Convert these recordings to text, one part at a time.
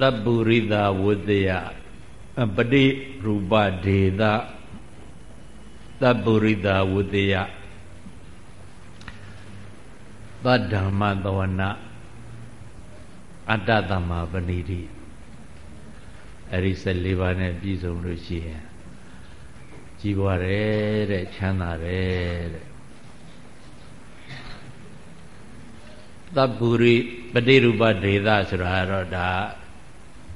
သဗ္ဗုရိတာဝတ္တယပတိရူပဒေသသဗ္ဗုရိတာဝတ္တယသတ္ဓမ္မသဝနာအတ္တသမပဏိတိအဲ့ဒီ14ပါးနဲ့ပြည့်စုံလို့ရှိရင်ကြီးပွားတယ်တဲ့ချမ်းသာတယ်တဲ့သဗ္ဗုရိပฏิရူပဒေသဆိုတာတော့ဒါ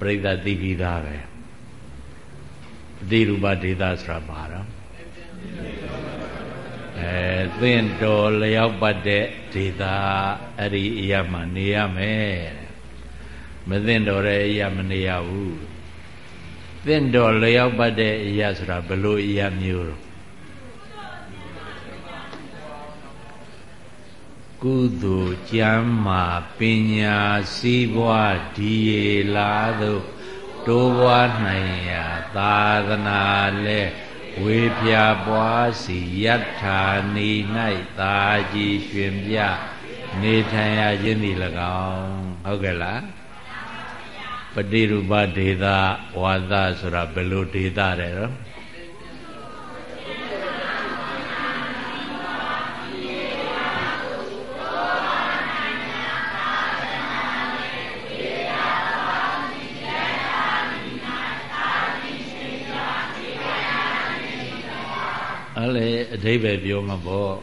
ပြိဿသိပြီးသားပဲပฏิရူပဒေသဆိုတာဘာတော့အဲသင်တော်လျောက်ပတ်တဲ့ဒေသအဲ့ဒီအရာမှာနေရမယ်မသင်တော်တဲ့အရာမနေရဘူးသင်တော်လျောက်ပတ်တဲ့အရာဆိုတာဘလို့အရာမျိုးတော့ ကုသိုလ်ကျမ်းမာပညာစည်းပွားဒီရေလာသို့တိုးပွားနိုင်ရာသာသနာလဲဝေဖြာပွားစီယထာနေ၌သာကြည်ရွှင်ပြနေထိုင်ရခြင်းသည်၎င်းဟုတ်ကဲ့လားပฏิရူပဒေတာဝါသဆိုတာဘယ်လိုဒေတာတဲ့နော် အဲ့လေအဓိပ္ပာယ်ပြောမှာပေါ့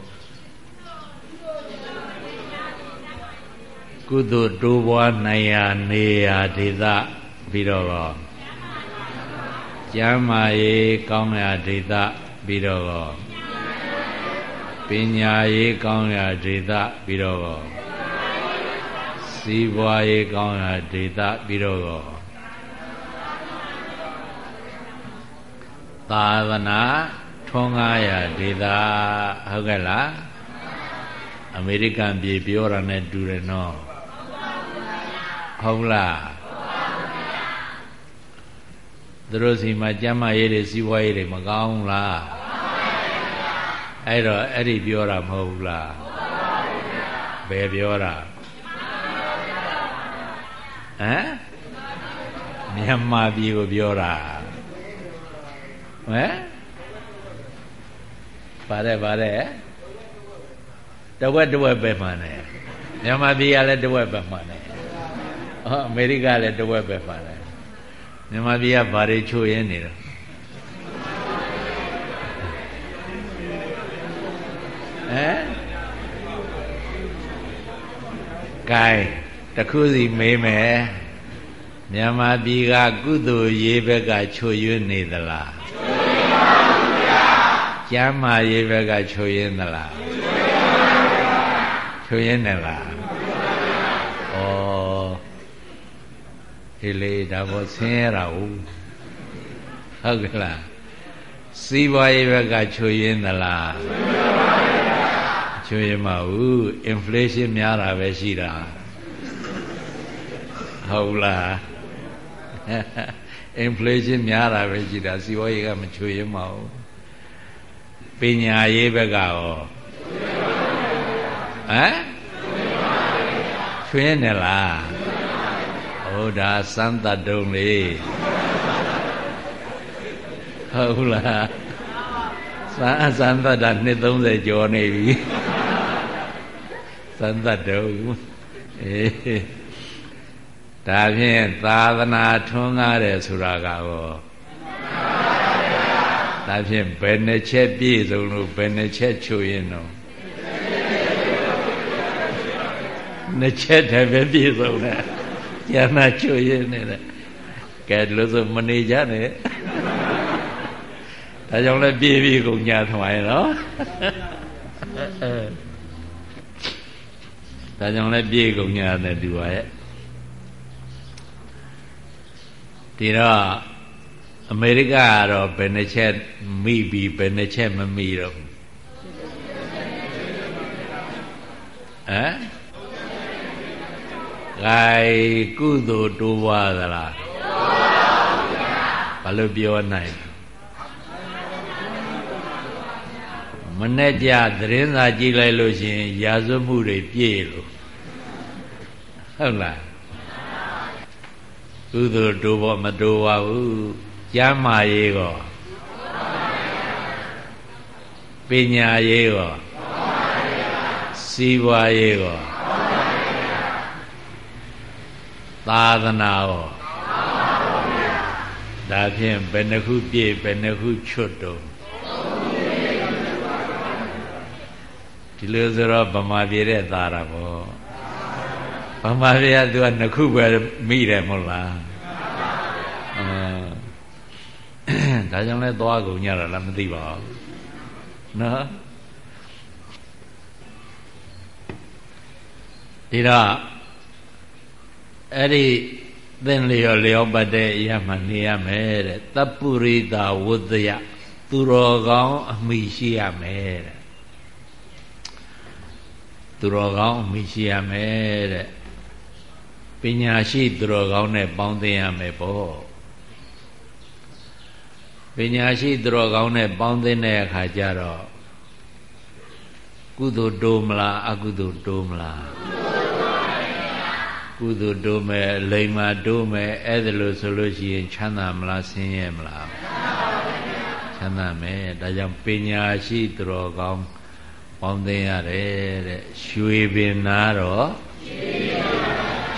ကုသိုလ်တိုးပွားနိုင်ရာနေရာဒေသပြီးတော့ကျမ်းမာရေးကောင်းရာဒေသပြီးတော့ပညာရေးကောင်းရာဒေသပြီးတော့စီးပွားရေးကောင်းရာဒေသပြီးတော့သာသနာ ထွန်းကားရာဒေသဟုတ်ကဲ့လားအမေရိကန်ပြည်ပြောတာနဲ့တူတယ်နော်ဟုတ်လားသူတို့စီမှာကျမ်းမာရေးတွေစီးပွားရေးတွေမကောင်းလားအဲ့တော့အဲ့ဒီပြောတာမဟုတ်ဘူးလားဘယ်ပြောတာဟမ်မြန်မာပြည်ကိုပြောတာဟမ် ပါတယ်ပါတယ်တဝက်တဝက်ပဲမှန်တယ်မြန်မာပြည်ကလည်းတဝက်ပဲမှန်တယ်ဟောအမေရိကလည်းတဝက်ပဲမှန်တယ်မြန်မာပြည်ကဘာတွေချိုးရင်းနေတော့ဟမ်ကဲတခုစီမေးမယ်မြန်မာပြည်ကကုသိုလ်ရေးဘက်ကချိုရွနေသလား ကျမ်းမာရေးဘက်ကချိုရင်းသလားချိုရင်းတယ်လားဩဒီလေဒါဘောဆင်းရတာဟုတ်ဟုတ်ကလားစီးပွားရေးဘက်ကချိုရင်းသလားချိုရင်းမဟုတ် inflation များတာပဲရှိတာဟုတ်လား inflation များတာပဲရှိတာစီးပွားရေးကမချိုရင်းမဟုတ် ပညာရေးဘက်ကရောဟမ်ချွင်းနေလားဟုတ်ဒါစမ်းတတ်တုံလေးဟုတ်လားစမ်းစမ်းတတ်တာနှစ်30ကျော်နေပြီစမ်းတတ်တုံအေးဒါဖြင့်သာသနာထွန်းကားတယ်ဆိုတာကရော ဒါဖြင့်ဘယ်နှချက်ပြည့်စုံလို့ဘယ်နှချက်ချွေရင်တော့နှစ်ချက်တည်းပဲပြည့်စုံတယ်ကျန်တာချွေရင်နေတယ်ကဲလို့ဆိုမနေကြနဲ့ဒါကြောင့်လည်းပြေးပြေးကုန်ညာထွားရနော်ဒါကြောင့်လည်းပြေးကုန်ညာနဲ့တူပါရဲ့ဒီတော့ အမေရိကကတော့ဘယ်နှချက်မိပြီးဘယ်နှချက်မမိတော့ဘူးဟမ်ဂိုင်ကုသိုလ်တိုးပွားသလားဘာလို့ပြောနိုင်မနဲ့ကြသတင်းစာကြည့်လိုက်လို့ရှင်ရာဇဝမှုတွေပြည့်လို့ဟုတ်လားကုသိုလ်တိုးဖို့မတိုးပါဘူး ကျမ်းမာရေးကောပညာရေးကောစီးပွားရေးကောသာသနာရောဒါဖြင့်ဘယ်နှခုပြည့်ဘယ်နှခုချွတ်တော့ဒီလိုဆိုတော့ဗမာပြည်တဲ့သာတာပေါ့ဗမာပြည်ကသူကနှစ်ခုပဲမိတယ်မဟုတ်လား ဒါကြောင့်လဲသွားကုန်ကြတာလားမသိပါဘူးနော်ဒီတော့အဲ့ဒီသင်လျော်လျော်ပတ်တဲ့အရာမှနေရမယ်တဲ့တပ္ပုရိတာဝုဒ္ဒယသူတော်ကောင်းအမိရှိရမယ်တဲ့သူတော်ကောင်းအမိရှိရမယ်တဲ့ပညာရှိသူတော်ကောင်းနဲ့ပေါင်းသင်ရမယ်ပေါ့ ပညာရှိသူတော်ကောင်းနဲ့ပေါင်းသင်တဲ့အခါကျတော့ကုသိုလ်တိုးမလားအကုသိုလ်တိုးမလားကုသိုလ်တိုးမယ်လိမ္မာတိုးမယ်အဲ့ဒါလို့ဆိုလို့ရှိရင်ချမ်းသာမလားဆင်းရဲမလားချမ်းသာမယ်ဒါကြောင့်ပညာရှိသူတော်ကောင်းပေါင်းသိရတယ်တဲ့ရွှေပင်နာတော့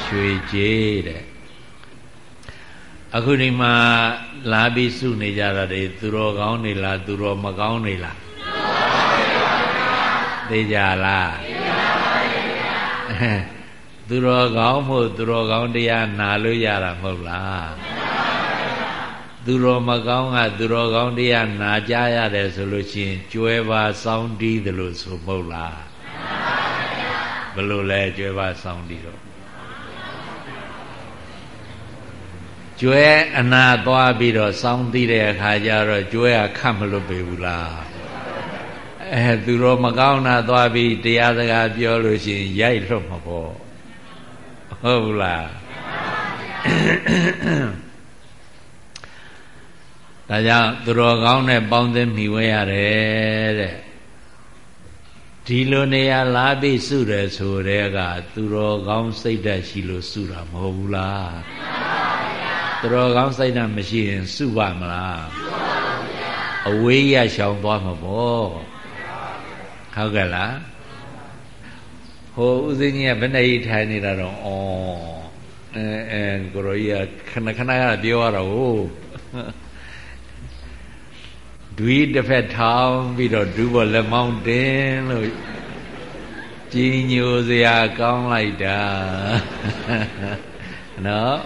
ရွှေကြေးတဲ့ အခုဒီမှာလာပြီးစုနေကြတာတွေသူတော်ကောင်းနေလားသူတော်မကောင်းနေလားသိကြလားသိကြပါဘူးသူတော်ကောင်းမို့သူတော်ကောင်းတရားနာလို့ရတာမဟုတ်လားသူတော်မကောင်းကသူတော်ကောင်းတရားနာကြရတယ်ဆိုလို့ရှိရင်ကျွဲပါစောင်းတီးတယ်လို့ဆိုမဟုတ်လားဘယ်လိုလဲကျွဲပါစောင်းတီးတော့ ကျွဲအနာသွားပြီးတော့စောင်းတီးတဲ့အခါကျတော့ကျွဲကခတ်မလွတ်ပေဘူးလားအဲသူတော်မကောင်းတာသွားပြီးတရားစကားပြောလို့ရှိရင်ရိုက်လွတ်မှာပေါ့ဟုတ်ဘူးလားဒါကြောင့်သူတော်ကောင်းနဲ့ပေါင်းသင်းမိဝဲရတယ်တဲ့ဒီလိုနေရာလာပြီးစုတယ်ဆိုတဲ့ကသူတော်ကောင်းစိတ်ဓာတ်ရှိလို့စုတာမဟုတ်ဘူးလား သူတော်ကောင်းစိတ်ဓာတ်မရှိရင်စုပါမလားအဝေးရရှောင်သွားမှာပေါ့ဟုတ်ကဲ့လားဟိုဥစဉ်ကြီးကဘယ်နဲ့ထိုင်နေတာတော့ဩအဲအဲကိုရောကြီးကခဏခဏကပြောရတော့ဟိုဒွီတစ်ဖက်ထောင်းပြီးတော့ဒူးပေါ်လက်မောင်းတင်လို့ကြီးညိုစရာကောင်းလိုက်တာနော်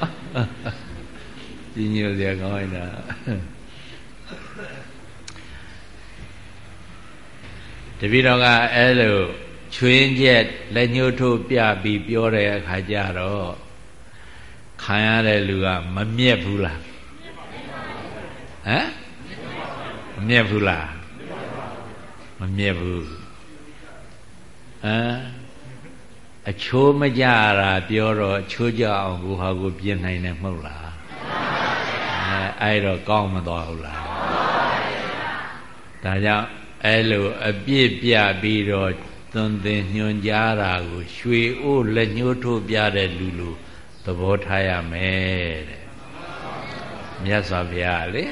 ကြီးညိုစရာကောင်းလိုက်တာတပည့်တော်ကအဲ့လိုချွင်းချက်လက်ညှိုးထိုးပြပြီးပြောတဲ့အခါကျတော့ခံရတဲ့လူကမမြက်ဘူးလားဟမ်မမြက်ဘူးလားမမြက်ဘူးဟမ်အချိုးမကြတာပြောတော့ချိုးကြအောင်ကိုဟာကိုပြင်နိုင်တယ်မဟုတ်လား အဲအဲ့တော့ကောင်းမသွားဘူးလားဒါကြောင့်အဲ့လိုအပြစ်ပြပြီးတော့သွန်သင်ညွှန်ကြားတာကို ရွှေအိုးလက်ညှိုးထိုးပြတဲ့လူလူသဘောထားရမယ်တဲ့မြတ်စွာဘုရားလေ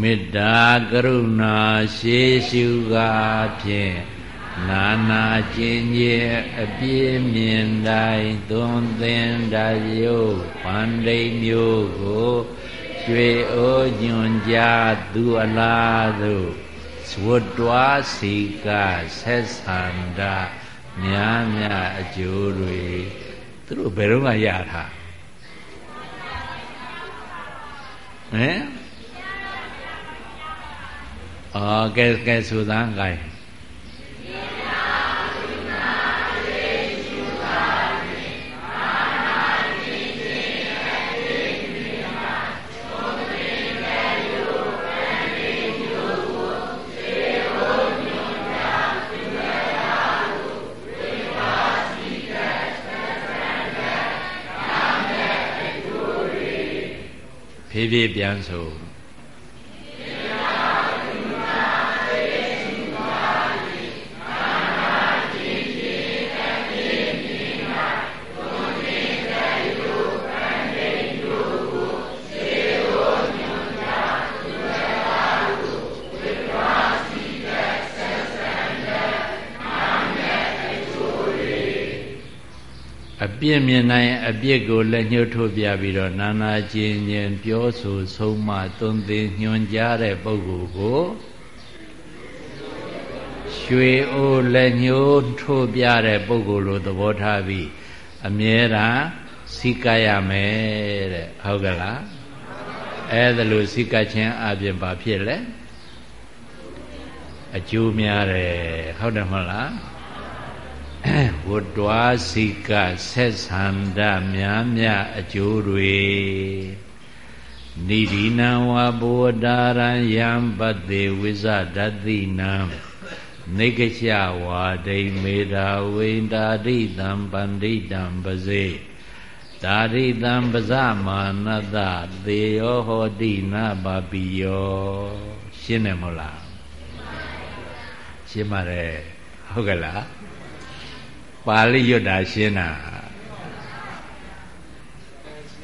မေတ္တာကရုဏာရှေးရှုကားဖြင့် နာနာကျင်ကြီးအပြည့်မြင်တိုင်းသွန်သင်တယုဗန္ဒိမျိုးကိုရွှေအိုးညွန်ကြားသူအလားသို့ဝတ္တွားစီကဆက်ဆန္ဒများများအကျိုးတွေသူတို့ဘယ်တော့မှရတာဟမ်အော်ကဲကဲဆိုသမ်းကိုင်း ဖြည်းဖြည်းပြန်ဆို ပြစ်မြင်နိုင်အပြစ်ကိုလက်ညှိုးထိုးပြပြီးတော့နာနာကျင်ကျင်ပြောဆိုဆုံးမသွန်သင်ညွှန်ကြားတဲ့ပုဂ္ဂိုလ်ကိုရွှေအိုးလက်ညှိုးထိုးပြတဲ့ပုဂ္ဂိုလ်လိုသဘောထားပြီးအမြဲတမ်းစိကရမယ်တဲ့ဟုတ်ကလားအဲဒါလို့စိကချင်းအပြင်ဘာဖြစ်လဲအကျိုးများတယ်ဟုတ်တယ်မဟုတ်လား ဝတ္တဝါစိကဆက်ဆန္ဒများများအကျိုးတွေနိဒီနံဝဘောဒါရံယံပတေဝိဇဒတိနံနေကချဝါဒိမေတာဝိန္တာတိတံပန္တိတံပစေဒါရိတံပဇမာနတသေယောဟောတိနာပါပိယောရှင်းတယ်မဟုတ်လားရှင်းပါတယ်ဟုတ်ကဲ့လား ပါဠိရွတ်တာရှင်းတာ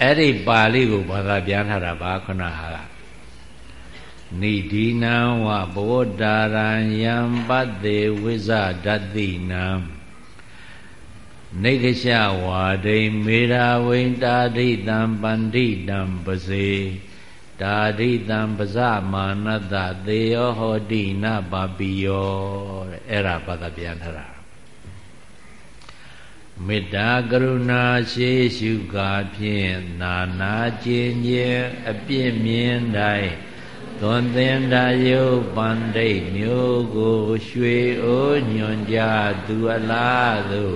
အဲ့ဒီပါဠိကိုဘာသာပြန်ထားတာပါခုနဟာနိဒီနံဝဘောဒါရံယံပတ္တေဝိဇဒတ္တိနံနေကရှဝါဒိမေရာဝိတာဒိတံပန္တိတံပစေတာဒိတံပဇမာနတသေယောဟောတိနပါပိယောတဲ့အဲ့ဒါဘာသာပြန်ထားတာ မေတ္တာကရုဏာရှိရှုကာဖြင့်နာနာကျင်ကျင်အပြစ်မြင်တိုင်းသွန်သင်တာယုပန္ဒိတ်မျိုးကိုရွှေအိုးညွန်ကြသူအလားသို့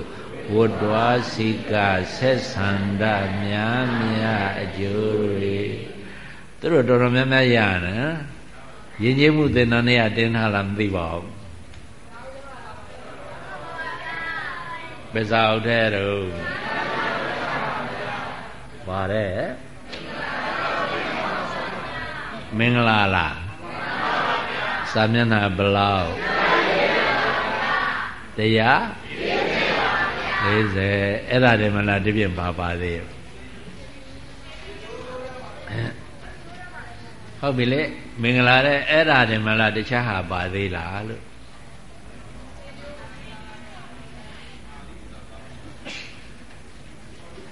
ဝတ္တဝါစိကဆက်ဆန္ဒများများအကျိုးတွေသူတို့တော်တော်များများရနော်ယဉ်ကျေးမှုသင်္นานနဲ့တင်းထားလားမသိပါဘူး ပဇာဥထဲတော့ပါတယ်မင်္ဂလာလားစာမျက်နှာဘလောက်တရား40အဲ့ဒါတည်းမလားတပြည့်ပါပါသေးဟုတ်ပြီလေမင်္ဂလာတဲ့အဲ့ဒါတည်းမလားတခြားဟာပါသေးလားလို့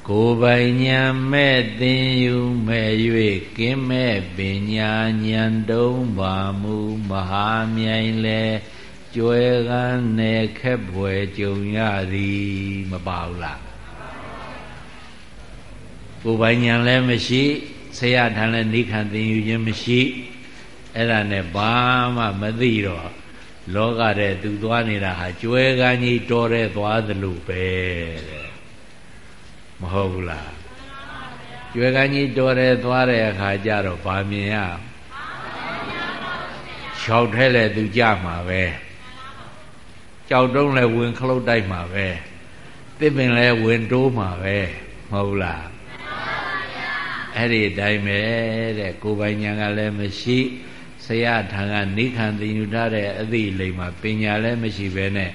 ကိုယ်ပိုင်ညာမဲ့သင်ယူမဲ့၍ကင်းမဲ့ပညာဉာဏ်တုံးပါမူမဟာမြိုင်လေကျွဲကန်းနယ်ခက်ဖွယ်ကြုံရသည်မပါဘူးလားကိုယ်ပိုင်ညာလည်းမရှိဆရာထံလည်းနိခံသင်ယူခြင်းမရှိအဲ့ဒါနဲ့ဘာမှမသိတော့လောကတဲ့သူသွားနေတာဟာကျွဲကန်းကြီးတော်တဲ့သွားသလိုပဲတဲ့ မဟုတ်ဘူးလားကျွဲကန်းကြီးတော်တယ်သွားတဲ့အခါကျတော့ဗာမြင်ရ၆ထဲလဲသူကြမှာပဲကြောက်တုံးလဲဝင်ခလုတ်တိုက်မှာပဲတစ်ပင်လဲဝင်တိုးမှာပဲမဟုတ်လားအဲ့ဒီအတိုင်းပဲတဲ့ကိုပိုင်ညာကလည်းမရှိဆရာထံကနိခံသိညူထားတဲ့အသည့်လိမ္မာပညာလည်းမရှိဘဲနဲ့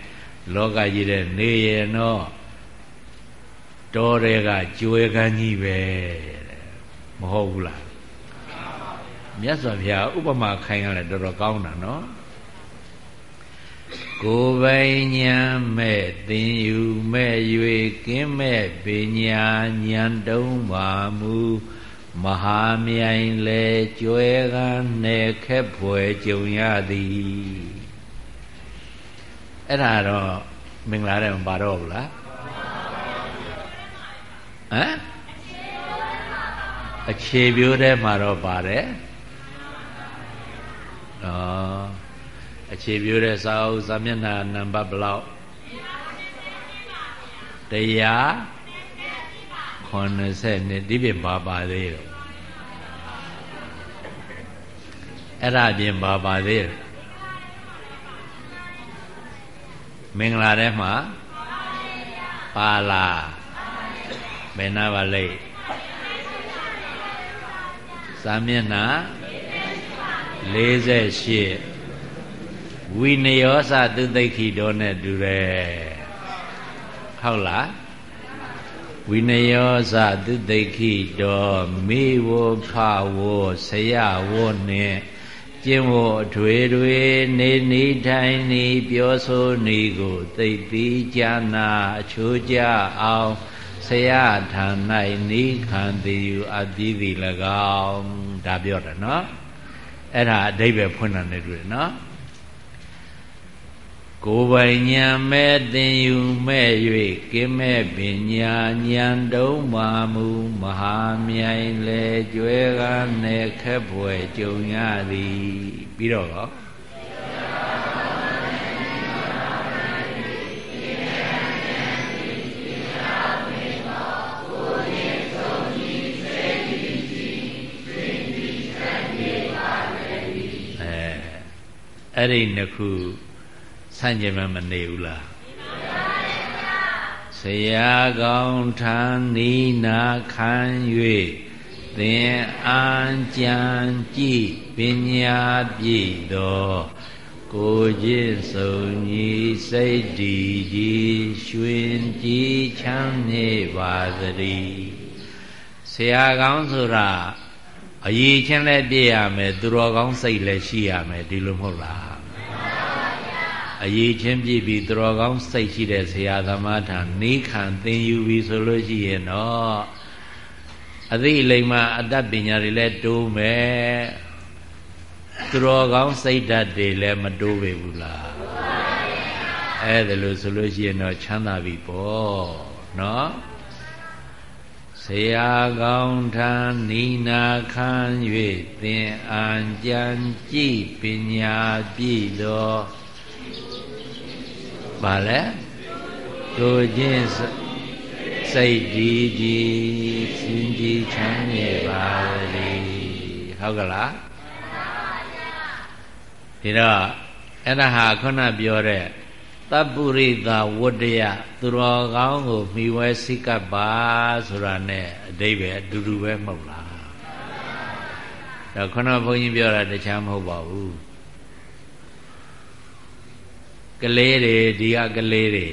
လောကကြီးတဲ့နေရတော့ တောတွေကကျွဲကန်းကြီးပဲတဲ့မဟုတ်ဘူးလားမြတ်စွာဘုရားဥပမာခိုင်းရတယ်တော်တော်ကောင်းတာနော်ကိုယ်ပိုင်ညာမဲ့သင်ယူမဲ့၍ကင်းမဲ့ပညာဉာဏ်တုံးပါမူမဟာမြိုင်လေကျွဲကားနယ်ခက်ဖွယ်ကြုံရသည်အဲ့ဒါတော့မင်္ဂလာတဲ့မပါတော့ဘူးလား ဟမ်အခြေပြိုးထဲမှာတော့ပါတယ်ဩအခြေပြိုးတဲ့စာအုပ်စာမျက်နှာနံပါတ်ဘယ်လောက်တရား80နှစ်ဒီပြင်ပါပါသေးတော့အဲ့ဒါပြင်ပါပါသေးတယ်မင်္ဂလာထဲမှာပါလား ဘယ်နာပါလိမ့်စာမျက်နှာ48ဝိနယောသသူသိခိတော်နဲ့တူတယ်ဟုတ်လားဝိနယောသသူသိခိတော်မိဝဖဝဆရာဝနဲ့ကျင့်ဝအထွေတွေနေနေထိုင်နေပြောဆိုနေကိုသိသိကြနာအချိုးကြအောင် ဆရာထံ၌နိခံတိယူအပြီးသည်၎င်းဒါပြောတာနော်အဲ့ဒါအဓိပ္ပာယ်ဖွင့်တာနေတွေ့နော်ကိုယ်ပိုင်ညာမဲ့တင်ယူမဲ့၍ကိမဲ့ပညာဉာဏ်တုံးမာမူမဟာမြိုင်လေကျွဲကားနဲ့ခက်ဖွယ်ကြုံရသည်ပြီးတော့ အဲ့ဒီနှစ်ခုဆန့်ကျင်မမနေဘူးလားဆရာကောင်းထံနီနာခံ၍သင်အာကြံကြည်ပညာပြည့်သောကိုကြည်စုံကြီးစိတ်တည်ကြီးရွှင်ကြည်ချမ်းမြေပါသတည်းဆရာကောင်းဆိုတာ အရေးချင်းလည်းပြည့်ရမယ်သူတော်ကောင်းစိတ်လည်းရှိရမယ်ဒီလိုမဟုတ်လားအရေးချင်းပြည့်ပြီးသူတော်ကောင်းစိတ်ရှိတဲ့ဆရာသမားထံနေခံသင်ယူပြီးဆိုလို့ရှိရင်တော့အသိအလိမ္မာအတတ်ပညာတွေလည်းတိုးမယ်သူတော်ကောင်းစိတ်ဓာတ်တွေလည်းမတိုးပေဘူးလားအဲ့ဒါလို့ဆိုလို့ရှိရင်တော့ချမ်းသာပြီပေါ့နော် ဆရာကောင်းထံနိနာခံ၍သင်အံကြံကြည်ပညာပြည့်သောဘာလဲတို့ချင်းစိတ်ဒီဒီစင်ကြည်ချမ်းမြေပါလေဟုတ်ကလားဒီတော့အဲ့ဒါဟာခုနပြောတဲ့ တပ္ပုရိသဝတ္တယသူတော်ကောင်းကိုမိဝဲစိကပ်ပါဆိုတာ ਨੇ အတိပဲအတူတူပဲမဟုတ်လားဒါခုနဘုန်းကြီးပြောတာတခြားမဟုတ်ပါဘူးကလေးတွေဒီကကလေးတွေ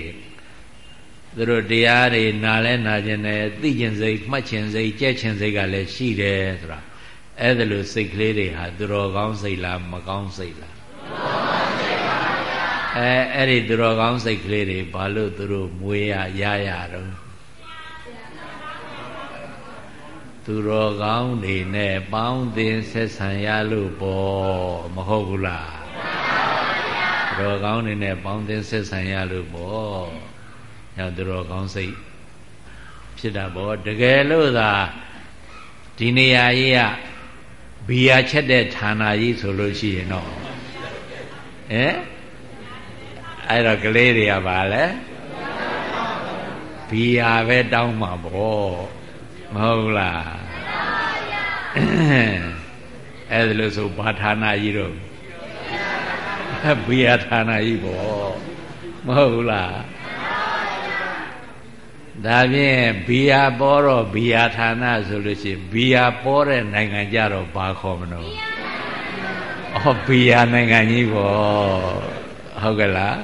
သူတို့တရားတွေနာလဲနာခြင်းနဲ့သိခြင်းစိတ်မှတ်ခြင်းစိတ်ကြက်ခြင်းစိတ်ကလည်းရှိတယ်ဆိုတာအဲ့ဒါလိုစိတ်ကလေးတွေဟာသူတော်ကောင်းစိတ်လားမကောင်းစိတ်လား အဲအဲ့ဒီသူတော်ကောင်းစိတ်ကလေးတွေဘာလို့သူတို့မွေးရရရတော့သူတော်ကောင်းတွေနဲ့ပေါင်းသင်ဆက်ဆံရလို့ပေါ့မဟုတ်ဘူးလားတော်ကောင်းနေနဲ့ပေါင်းသင်းဆက်ဆံရလို့ပေါ့ညောတော်ကောင်းစိတ်ဖြစ်တာပေါ့တကယ်လို့သာဒီနေရာကြီးကဘီယာချက်တဲ့ဌာနကြီးဆိုလို့ရှိရင်တော့ဟမ် အဲ့တော့ကလေးတွေကပါလဲဘီယာပဲတောင်းမှာပေါ့မဟုတ်လားအဲ့ဒါလို့ဆိုဘာဌာနကြီးတော့ဘိယဌာနကြီးပေါ့မဟုတ်လားဒါဖြင့်ဘီယာပေါ်တော့ဘီယာဌာနဆိုလို့ရှိရင်ဘီယာပေါ်တဲ့နိုင်ငံကြတော့ဘာခေါ်မလို့ဩဘီယာနိုင်ငံကြီးပေါ့ ဟုတ်ကဲ့လား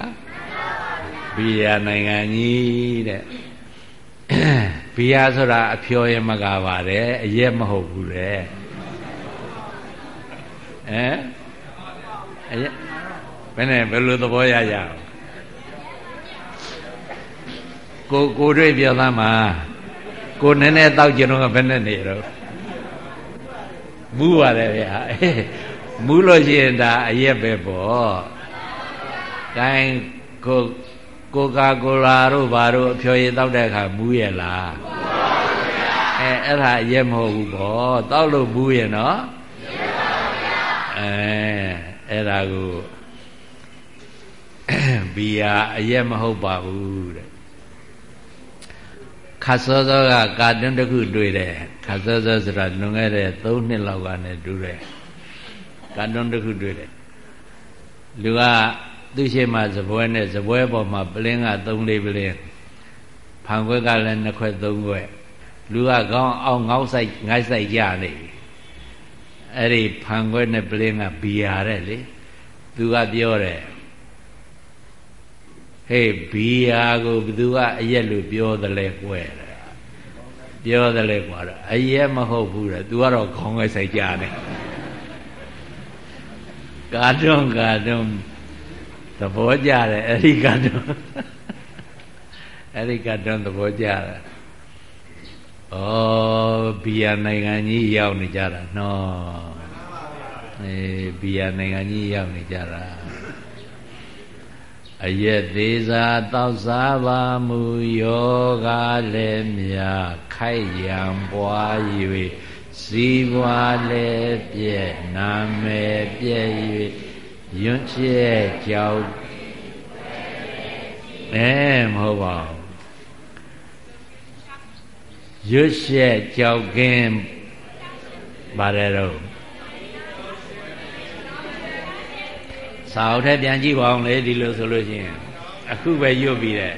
ဘီယာနိုင်ငံကြီးတဲ့ဘီယာဆိုတာအဖြောရမကပါတယ်အရက်မဟုတ်ဘူးလေဟမ်အရက်ဘယ်နဲ့ဘယ်လိုသဘောရရအောင်ကိုကိုတွေ့ပြောသားမှာကိုနည်းနည်းတောက်ကြတော့ဘယ်နဲ့နေတော့မူးပါတယ်ဗျာမူးလို့ရှိရင်ဒါအရက်ပဲပေါ့ ဂိုင်းကိုကိုကာကိုလာတို့ဘာတို့အဖျော်ရည်တောက်တဲ့အခါမူးရလားအဲအဲ့ဒါအရက်မဟုတ်ဘူးပေါ့တောက်လို့မူးရင်နော်အဲအဲ့ဒါကိုဘီယာအရက်မဟုတ်ပါဘူးတဲ့ခါစောစောကကာတွန်းတစ်ခုတွေ့တယ်ခါစောစောဆိုတာလွန်ခဲ့တဲ့3နှစ်လောက်ကနေတူတယ်ကာတွန်းတစ်ခုတွေ့တယ်လူက သူ့ရှိမှဇပွဲနဲ့ဇပွဲပေါ်မှာပလင်းက3လေးပလင်းဖန်ခွက်ကလည်းနှစ်ခွက်3ခွက်လူကကောင်းအောင်ငေါ့ဆိုင်ငိုက်ဆိုင်ကြနေပြီအဲ့ဒီဖန်ခွက်နဲ့ပလင်းကဘီယာတဲ့လေသူကပြောတယ်ဟေးဘီယာကိုဘသူကအရက်လို့ပြောတယ်လဲကွယ်တယ်ပြောတယ်လဲကွာတော့အရက်မဟုတ်ဘူးတဲ့ तू ကတော့ခေါင်းငယ်ဆိုင်ကြတယ်ကာတွန်းကာတွန်း သဘောကျတယ်အဲ့ဒီကာတွန်းအဲ့ဒီကာတွန်းသဘောကျတယ်ဩဘီယာနိုင်ငံကြီးရောက်နေကြတာနော်အေးဘီယာနိုင်ငံကြီးရောက်နေကြတာအယက်သေးစာတောက်စားပါမူယောဂလည်းမြခိုက်ရန်ပွား၍စီးပွားလည်းပြည့်နာမယ်ပြည့်၍ ယွန့်ကျဲကြောက်အဲမဟုတ်ပါဘူးရွတ်ရှက်ကြောက်ကင်းပါတယ်တော့စာအုပ်ထဲပြန်ကြည့်ပါအောင်လေဒီလိုဆိုလို့ရှိရင်အခုပဲရွတ်ပြီးတဲ့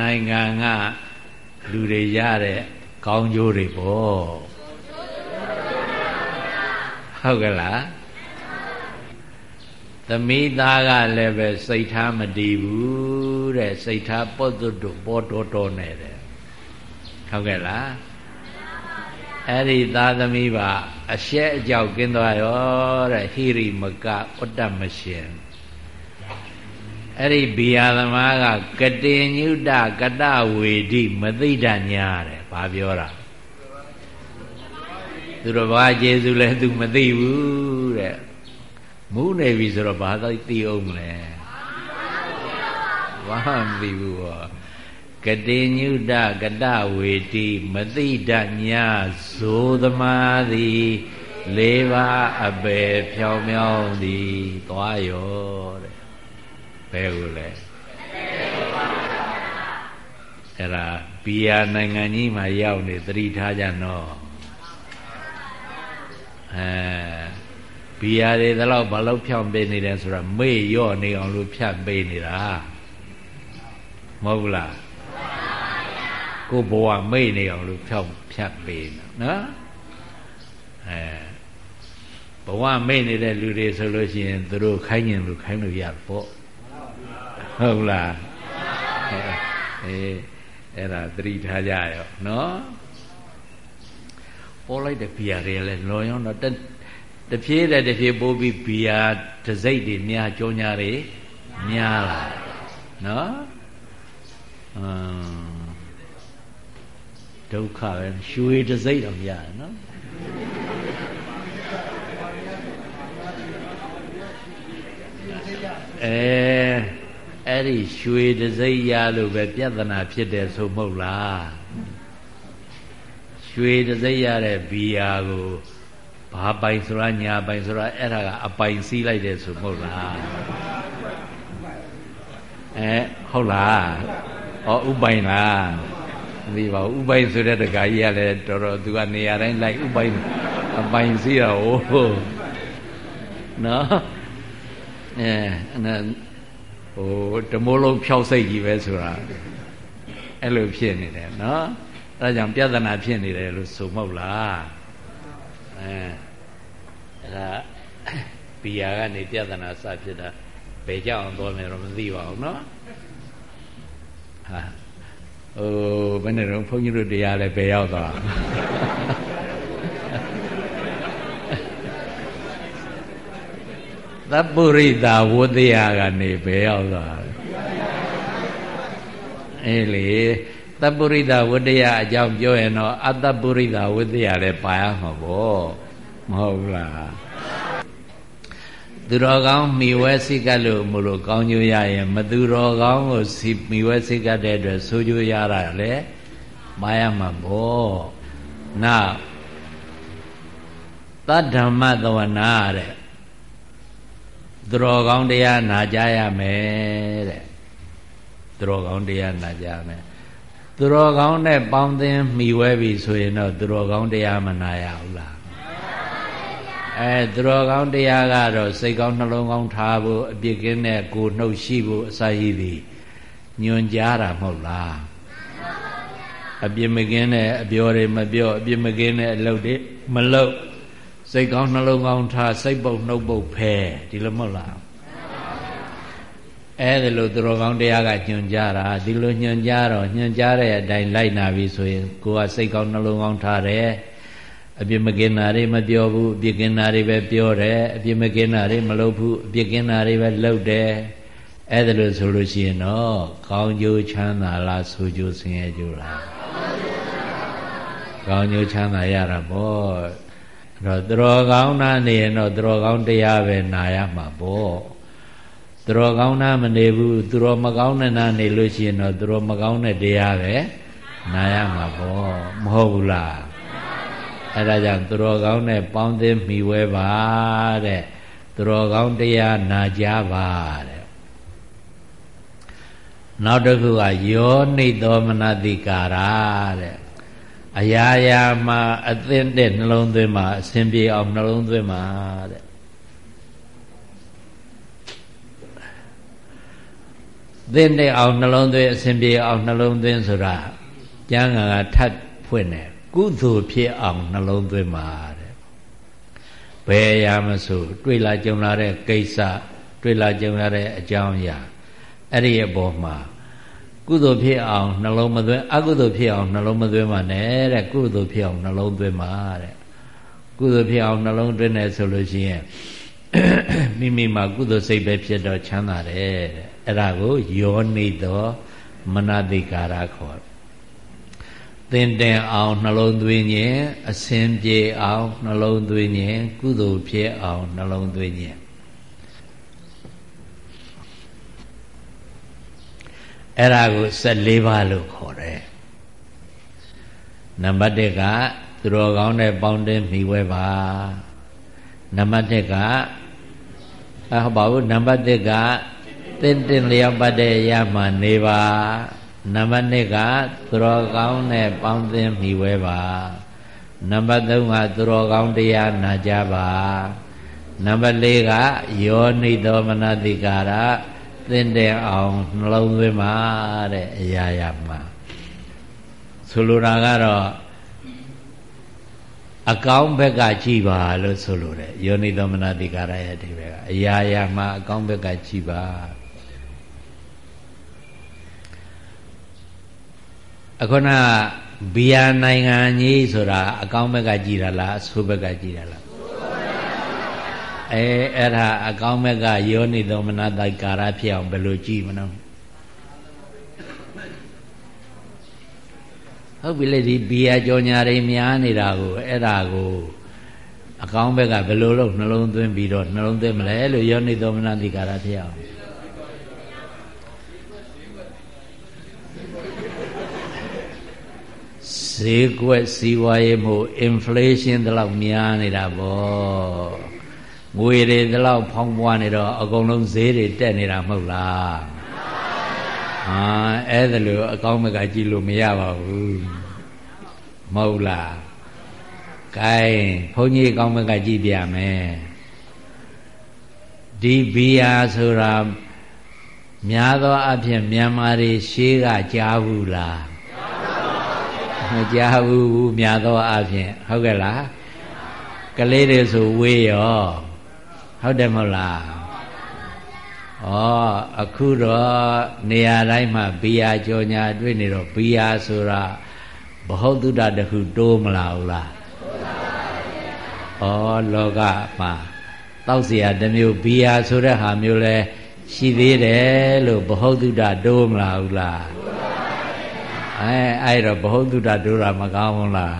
နိုင်ငံကလူတွေရတဲ့ကောင်းကျိုးတွေပေါ့ဟုတ်ကလားသမီးသားကလည်းပဲစိတ်ထားမတည်ဘူးတဲ့စိတ်ထားပော့တွတ်ပေါ်တော်တော်နဲ့တဲ့ဟုတ်ကဲ့လားအဲ့ဒီသားသမီးပါအရှက်အကြောက်ကင်းသွားရောတဲ့ဟိရိမကဥတ္တမရှင် အဲ့ဒီဘီယာသမားကကတိညုတကတဝေတိမသိတညာတဲ့ဘာပြောတာသူတော်ဘာကျေစုလဲသူမသိဘူးတဲ့မူးနေပြီဆိုတော့ဘာသာသိအောင်လဲဘာမှမသိဘူးဟောကတိညုတကတဝေတိမသိတညာဇိုသမာသည်လေးပါအပေဖြောင်းမြောင်းသည်သွားရောတဲ့ ဘယ်ကိုလဲအဲ့ဒါဘီယာနိုင်ငံကြီးမှာရောက်နေသတိထားကြနော်အဲဘီယာတွေတော့ဘာလို့ဖြောင်းပေးနေတယ်ဆိုတာမေ့ရော့နေအောင်လို့ဖြတ်ပေးနေတာမဟုတ်ဘူးလားကိုဘဝမေ့နေအောင်လို့ဖြောင်းဖြတ်ပေးနော်အဲဘဝမေ့နေတဲ့လူတွေဆိုလို့ရှိရင်သူတို့ခိုင်းရင်လူခိုင်းလို့ရပေါ့ ဟုတ်လားအေးအဲ့ဒါသတိထားကြရောနော်ပေါ်လိုက်တဲ့ဘီယာတွေလည်းလွန်ရောတော့တဖြည်းတဲ့တဖြည်းပိုးပြီးဘီယာတစိမ့်တွေများကြောညာတွေများလာနော်အမ်ဒုက္ခပဲရွှေတစိမ့်တော့များနော်အဲ အဲ့ဒီရွှေတစိမ့်ရလို့ပဲပြဿနာဖြစ်တယ်ဆိုမဟုတ်လားရွှေတစိမ့်ရတဲ့ဘီယာကိုဘာပိုင်ဆိုတာညာပိုင်ဆိုတာအဲ့ဒါကအပိုင်စီးလိုက်တယ်ဆိုမဟုတ်လားအဲဟုတ်လားဩဥပိုင်လားမသိပါဘူးဥပိုင်ဆိုတဲ့တခါကြီးကလည်းတော်တော်သူကနေရာတိုင်းလိုက်ဥပိုင်အပိုင်စီးတာဟိုနော်အဲ ဟိုတမိုးလုံးဖြောက်စိတ်ကြီးပဲဆိုတာအဲ့လိုဖြစ်နေတယ်နော်အဲဒါကြောင့်ပြဿနာဖြစ်နေတယ်လို့ဆိုမဟုတ်လားအဲအဲ့ဒါဘီယာကနေပြဿနာစဖြစ်တာဘယ်ကြောင်သွားမယ်တော့မသိပါဘူးနော်ဟာဟိုဘယ်နဲ့တော့ဘုန်းကြီးတို့တရားလဲဘယ်ရောက်သွား သပ္ပုရိတာဝုဒယကနေဘယ်ရောက်သွားအေးလေသပ္ပုရိတာဝုဒယအကြောင်းပြောရင်တော့အတ္တပုရိတာဝုဒယလည်းပါရမှာပေါ့မဟုတ်လားသူတော်ကောင်းမိဝဲစိကလို့မလို့ကောင်းကျိုးရရင်မသူတော်ကောင်းကိုစီမိဝဲစိကတဲ့အတွက်ဆိုးကျိုးရတာလေပါရမှာပေါ့နောက်သတ္ဓမ္မသဝနာတဲ့ သူတော်ကောင်းတရားနာကြရမယ်တဲ့သူတော်ကောင်းတရားနာကြမယ်သူတော်ကောင်းနဲ့ပေါင်းသင်းမိဝဲပြီဆိုရင်တော့သူတော်ကောင်းတရားမနာရဘူးလားအဲသူတော်ကောင်းတရားကတော့စိတ်ကောင်းနှလုံးကောင်းထားဖို့အပြစ်ကင်းတဲ့ကိုနှုတ်ရှိဖို့အစာရည်သည်ညွန်ကြားတာမဟုတ်လားအပြစ်မကင်းတဲ့အပြောတွေမပြောအပြစ်မကင်းတဲ့အလုပ်တွေမလုပ် စိတ်ကောင်းနှလုံးကောင်းထားစိတ်ပုတ်နှုတ်ပုတ်ဖဲဒီလိုမဟုတ်လားအဲ့ဒါလို့သူတော်ကောင်းတရားကညွှန်ကြားတာဒီလိုညွှန်ကြားတော့ညွှန်ကြားတဲ့အတိုင်းလိုက်နာပြီဆိုရင်ကိုကစိတ်ကောင်းနှလုံးကောင်းထားတယ်အပြစ်မကင်းတာတွေမပြောဘူးအပြစ်ကင်းတာတွေပဲပြောတယ်အပြစ်မကင်းတာတွေမလုပ်ဘူးအပြစ်ကင်းတာတွေပဲလုပ်တယ်အဲ့ဒါလို့ဆိုလို့ရှိရင်တော့ကောင်းကျိုးချမ်းသာလားဆိုကျိုးဆင်းရဲကျိုးလားကောင်းကျိုးချမ်းသာရတာပေါ့အဲ့ တော့သူတော်ကောင်းနာနေရင်တော့သူတော်ကောင်းတရားပဲနာရမှာပေါ့သူတော်ကောင်းနာမနေဘူးသူတော်မကောင်းတဲ့နာနေလို့ရှိရင်တော့သူတော်မကောင်းတဲ့တရားပဲနာရမှာပေါ့မဟုတ်ဘူးလားအဲ့ဒါကြောင့်သူတော်ကောင်းနဲ့ပေါင်းသင်းမိဝဲပါတဲ့သူတော်ကောင်းတရားနာကြပါတဲ့နောက်တစ်ခုကယောနိသောမနတိကာရတဲ့ အရာရာမှာအသင့်တဲ့နှလုံးသွင်းမှာအစဉ်ပြေအောင်နှလုံးသွင်းမှာတဲ့သင့်တဲ့အောင်နှလုံးသွင်းအစဉ်ပြေအောင်နှလုံးသွင်းဆိုတာကျမ်းဂန်ကထပ်ဖွင့်တယ်ကုသိုလ်ဖြစ်အောင်နှလုံးသွင်းမှာတဲ့ဘယ်အရာမဆိုတွေ့လာကြုံလာတဲ့ကိစ္စတွေ့လာကြုံလာတဲ့အကြောင်းအရာအဲ့ဒီအပေါ်မှာ ကုသိုလ်ဖြစ်အောင်နှလုံးမသွင်းအကုသိုလ်ဖြစ်အောင်နှလုံးမသွင်းပါနဲ့တဲ့ကုသိုလ်ဖြစ်အောင်နှလုံးသွင်းပါတဲ့ကုသိုလ်ဖြစ်အောင်နှလုံးသွင်းတယ်ဆိုလို့ရှိရင်မိမိမှာကုသိုလ်စိတ်ပဲဖြစ်တော့ချမ်းသာတယ်တဲ့အဲ့ဒါကိုယောနိသောမနတိကာရခေါ်သင်တင်အောင်နှလုံးသွင်းခြင်းအစဉ်ပြေအောင်နှလုံးသွင်းခြင်းကုသိုလ်ဖြစ်အောင်နှလုံးသွင်းခြင်း အဲ့ဒါကို14ပါးလို့ခေါ်တယ်နံပါတ်1ကသူတော်ကောင်းတဲ့ပေါင်းတင်မိဝဲပါနံပါတ်2ကအဟဘာဘူးနံပါတ်1ကတင်းတင်းလျောက်ပတ်တဲ့ရမှနေပါနံပါတ်2ကသူတော်ကောင်းနဲ့ပေါင်းသင်းမိဝဲပါနံပါတ်3ကသူတော်ကောင်းတရားနာကြပါနံပါတ်4ကယောနိသောမနတိကာရ သင်တဲ့အောင်နှလုံးသွင်းပါတဲ့အရာရာမှာဆိုလိုတာကတော့အကောင်းဘက်ကကြည်ပါလို့ဆိုလိုတယ်ယောနိသောမနတိကာရရဲ့အဓိပ္ပာယ်ကအရာရာမှာအကောင်းဘက်ကကြည်ပါအခုနဘီယာနိုင်ငံကြီးဆိုတာအကောင်းဘက်ကကြည်တာလားအဆိုးဘက်ကကြည်တာလား အဲအဲ့ဒါအကောင်းဘက်ကယောနိသောမနတိကာရဖြစ်အောင်ဘယ်လိုကြည်မလို့ဟုတ်ပြီလေဒီဘီယာကြောညာတွေများနေတာကိုအဲ့ဒါကိုအကောင်းဘက်ကဘယ်လိုလုပ်နှလုံးသွင်းပြီးတော့နှလုံးသွင်းမလဲလို့ယောနိသောမနတိကာရဖြစ်အောင်ဈေးကွက်စီးပွားရေးမှု inflation တလောက်များနေတာဗော ငွေတွေတလောက်ဖောင်းပွားနေတော့အကုန်လုံးဈေးတွေတက်နေတာမဟုတ်လားဟာအဲ့ဒါလို့အကောင်းမကကြည့်လို့မရပါဘူးမဟုတ်လားကဲဘုန်းကြီးအကောင်းမကကြည့်ပြမယ်ဒီဘီယာဆိုတာများသောအဖြစ်မြန်မာတွေရှေးကကြားဘူးလားမကြားဘူးများသောအဖြစ်ဟုတ်ကဲ့လားကလေးတွေဆိုဝေးရော ဟုတ်တယ်မဟုတ်လားဩအခုတော့နေရာတိုင်းမှာဘီယာကြောညာတွေ့နေတော့ဘီယာဆိုတာဘဟုတုတတခုတိုးမလာဘူးလားဩလောကမှာတောက်เสียတမျိုးဘီယာဆိုတဲ့ဟာမျိုးလဲရှိသေးတယ်လို့ဘဟုတုတတိုးမလာဘူးလားအဲအဲ့တော့ဘဟုတုတတိုးတာမကောင်းဘူးလား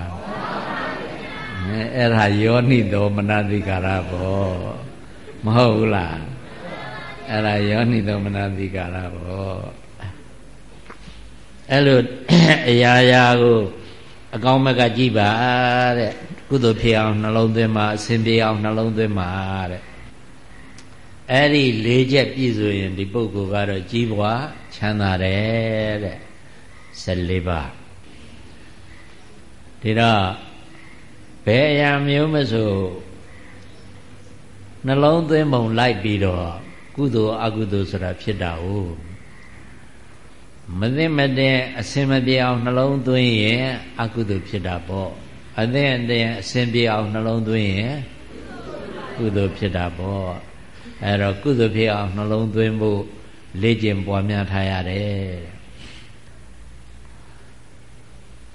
အဲအဲ့ဒါယောနိသောမနတိကာရဘော မဟုတ်ဘူးလားအဲ့ဒါယောနိသောမနတိကာရဘောအဲ့လိုအရာရာကိုအကောင်းဘက်ကကြည့်ပါတဲ့ကုသိုလ်ဖြစ်အောင်နှလုံးသွင်းပါအစဉ်ပြေအောင်နှလုံးသွင်းပါတဲ့အဲ့ဒီလေးချက်ပြည့်စုံရင်ဒီပုဂ္ဂိုလ်ကတော့ကြီးပွားချမ်းသာတယ်တဲ့14ပါးဒီတော့ဘယ်အရာမျိုးမဆို နှလုံးသွင်းပုံလိုက်ပြီးတော့ကုသိုလ်အကုသိုလ်ဆိုတာဖြစ်တာ ਉ မသိမတဲ့အစင်မပြေအောင်နှလုံးသွင်းရင်အကုသိုလ်ဖြစ်တာပေါ့အသိအတဲ့အစင်ပြေအောင်နှလုံးသွင်းရင်ကုသိုလ်ဖြစ်တာပေါ့အဲတော့ကုသိုလ်ဖြစ်အောင်နှလုံးသွင်းဖို့လေ့ကျင့်ပွားများထားရတယ်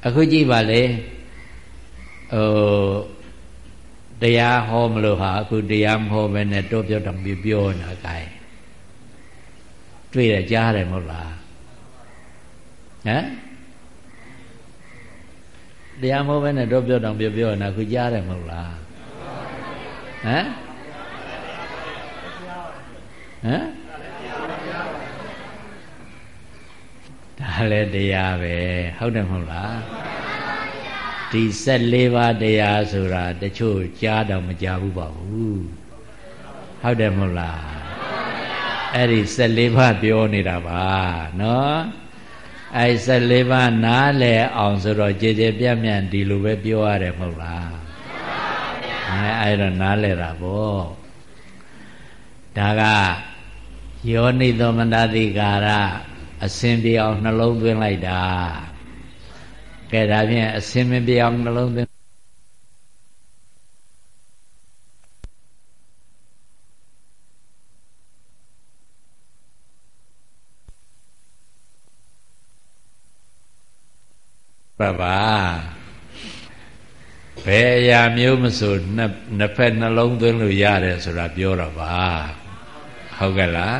အခုကြည့်ပါလေဟို တရားဟောမလို့ဟာအခုတရားမဟောဘဲနဲ့တော့ပြောတော့ပြပြောနေတာကဲတွေ့ရကြားတယ်မဟုတ်လားဟမ်တရားမဟောဘဲနဲ့တော့ပြောတော့ပြပြောနေတာအခုကြားတယ်မဟုတ်လားဟမ်ဟမ်ဒါလည်းတရားပဲဟုတ်တယ်မဟုတ်လား ဒီ14ပါးတရားဆိုတာတချို့ကြားတော့မကြားဘူးပါဘူးဟုတ်တယ်မဟုတ်လားအဲ့ဒီ14ပါးပြောနေတာပါနော်အဲ့14ပါးနားလည်အောင်ဆိုတော့ကြည်ကြည်ပြတ်ပြတ်ဒီလိုပဲပြောရတယ်မဟုတ်လားအဲ့အဲ့တော့နားလည်တာပေါ့ဒါကယောနိသောမနတိကာရအစဉ်ပြေအောင်နှလုံးသွင်းလိုက်တာ ကဲဒါဖြင့်အစင်မပြေအောင်နှလုံးသွင်းပါပါဘယ်အရာမျိုးမဆိုနှစ်ဖက်နှလုံးသွင်းလို့ရတယ်ဆိုတာပြောတော့ပါဟုတ်ကဲ့လား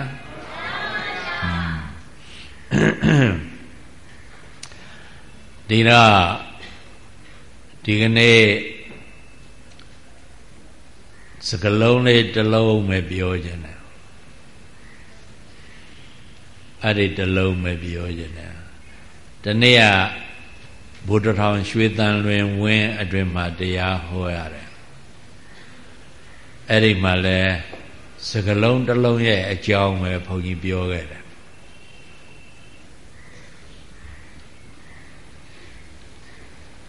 ဒီတော့ဒီကနေ့စကလုံးလေးတစ်လုံးပဲပြောခြင်းတယ်အဲ့ဒီတစ်လုံးပဲပြောခြင်းတယ်ဒီနေ့ကဘုဒ္ဓထောင်ရွှေတန်လွင်ဝင်းအတွင်မှာတရားဟောရတယ်အဲ့ဒီမှာလဲစကလုံးတစ်လုံးရဲ့အကြောင်းပဲဘုန်းကြီးပြောခဲ့တယ်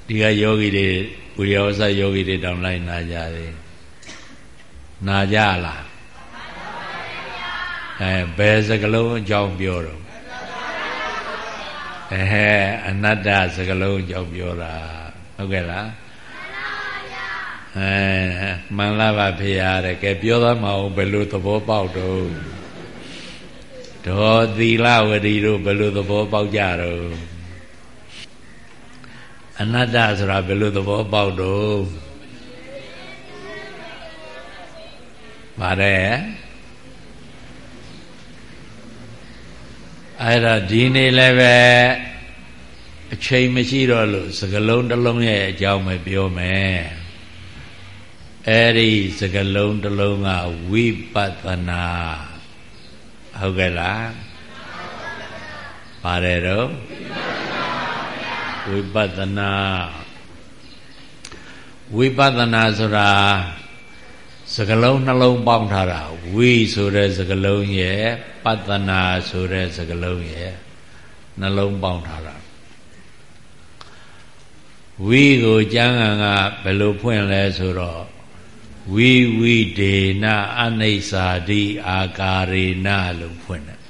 ဒီကယောဂီတွေဝိရိယဝဆယောဂီတွေတောင်လိုက်နာကြတယ်နာကြလားအဲဘယ်စကလုံးအကြောင်းပြောတော့အဲအနတ္တစကလုံးအကြောင်းပြောတာဟုတ်ကဲ့လားအဲမှန်လားပါဖေရတဲ့ကဲပြောသားမအောင်ဘယ်လိုသဘောပေါက်တော့ဒေါ်သီလဝရီတို့ဘယ်လိုသဘောပေါက်ကြတော့ အနတ္တဆိုတာဘယ်လိုသဘောပေါက်တော့ပါတယ်အဲ့ဒါဒီနေ့လည်းပဲအချိန်မရှိတော့လို့စကလုံးတစ်လုံးရဲ့အကြောင်းပဲပြောမယ်အဲ့ဒီစကလုံးတစ်လုံးကဝိပဿနာဟုတ်ကဲ့လားပါတယ်တော့ ဝိပဿနာဝိပဿနာဆိုတာစကလုံးနှလုံးပေါင်းထားတာဝိဆိုတဲ့စကလုံးရဲ့ပဿနာဆိုတဲ့စကလုံးရဲ့နှလုံးပေါင်းထားတာဝိကိုကျမ်းဂန်ကဘယ်လိုဖွင့်လဲဆိုတော့ဝိဝိဒေနအနိစ္စာတိအာကာရေနလို့ဖွင့်တယ်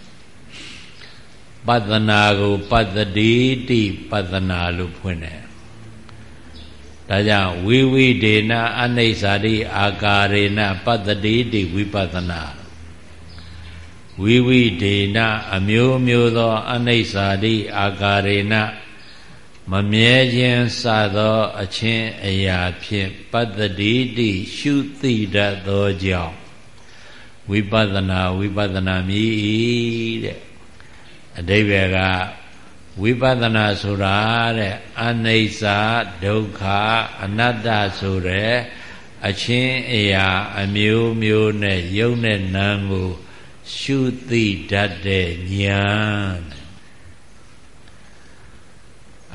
ပတ္တနာကိုပတ္တတိတိပတ္တနာလို့ဖွင့်တယ်ဒါကြောင့်ဝိဝိဒေနအနိစ္စာတိအာကာရေနပတ္တတိတိဝိပဿနာဝိဝိဒေနအမျိုးမျိုးသော အနိစ္စာတိအာကာရေနမမြဲခြင်းစသောအချင်းအရာဖြင့်ပတ္တတိတိရှုသိတတ်သောကြောင့်ဝိပဿနာဝိပဿနာမြည်တဲ့ အတိဘယ်ကဝိပဿနာဆိုတာတဲ့အနိစ္စဒုက္ခအနတ္တဆိုတဲ့အချင်းအရာအမျိုးမျိုးနဲ့ယုံနဲ့နာမ်ကိုရှုသိတတ်တဲ့ဉာဏ်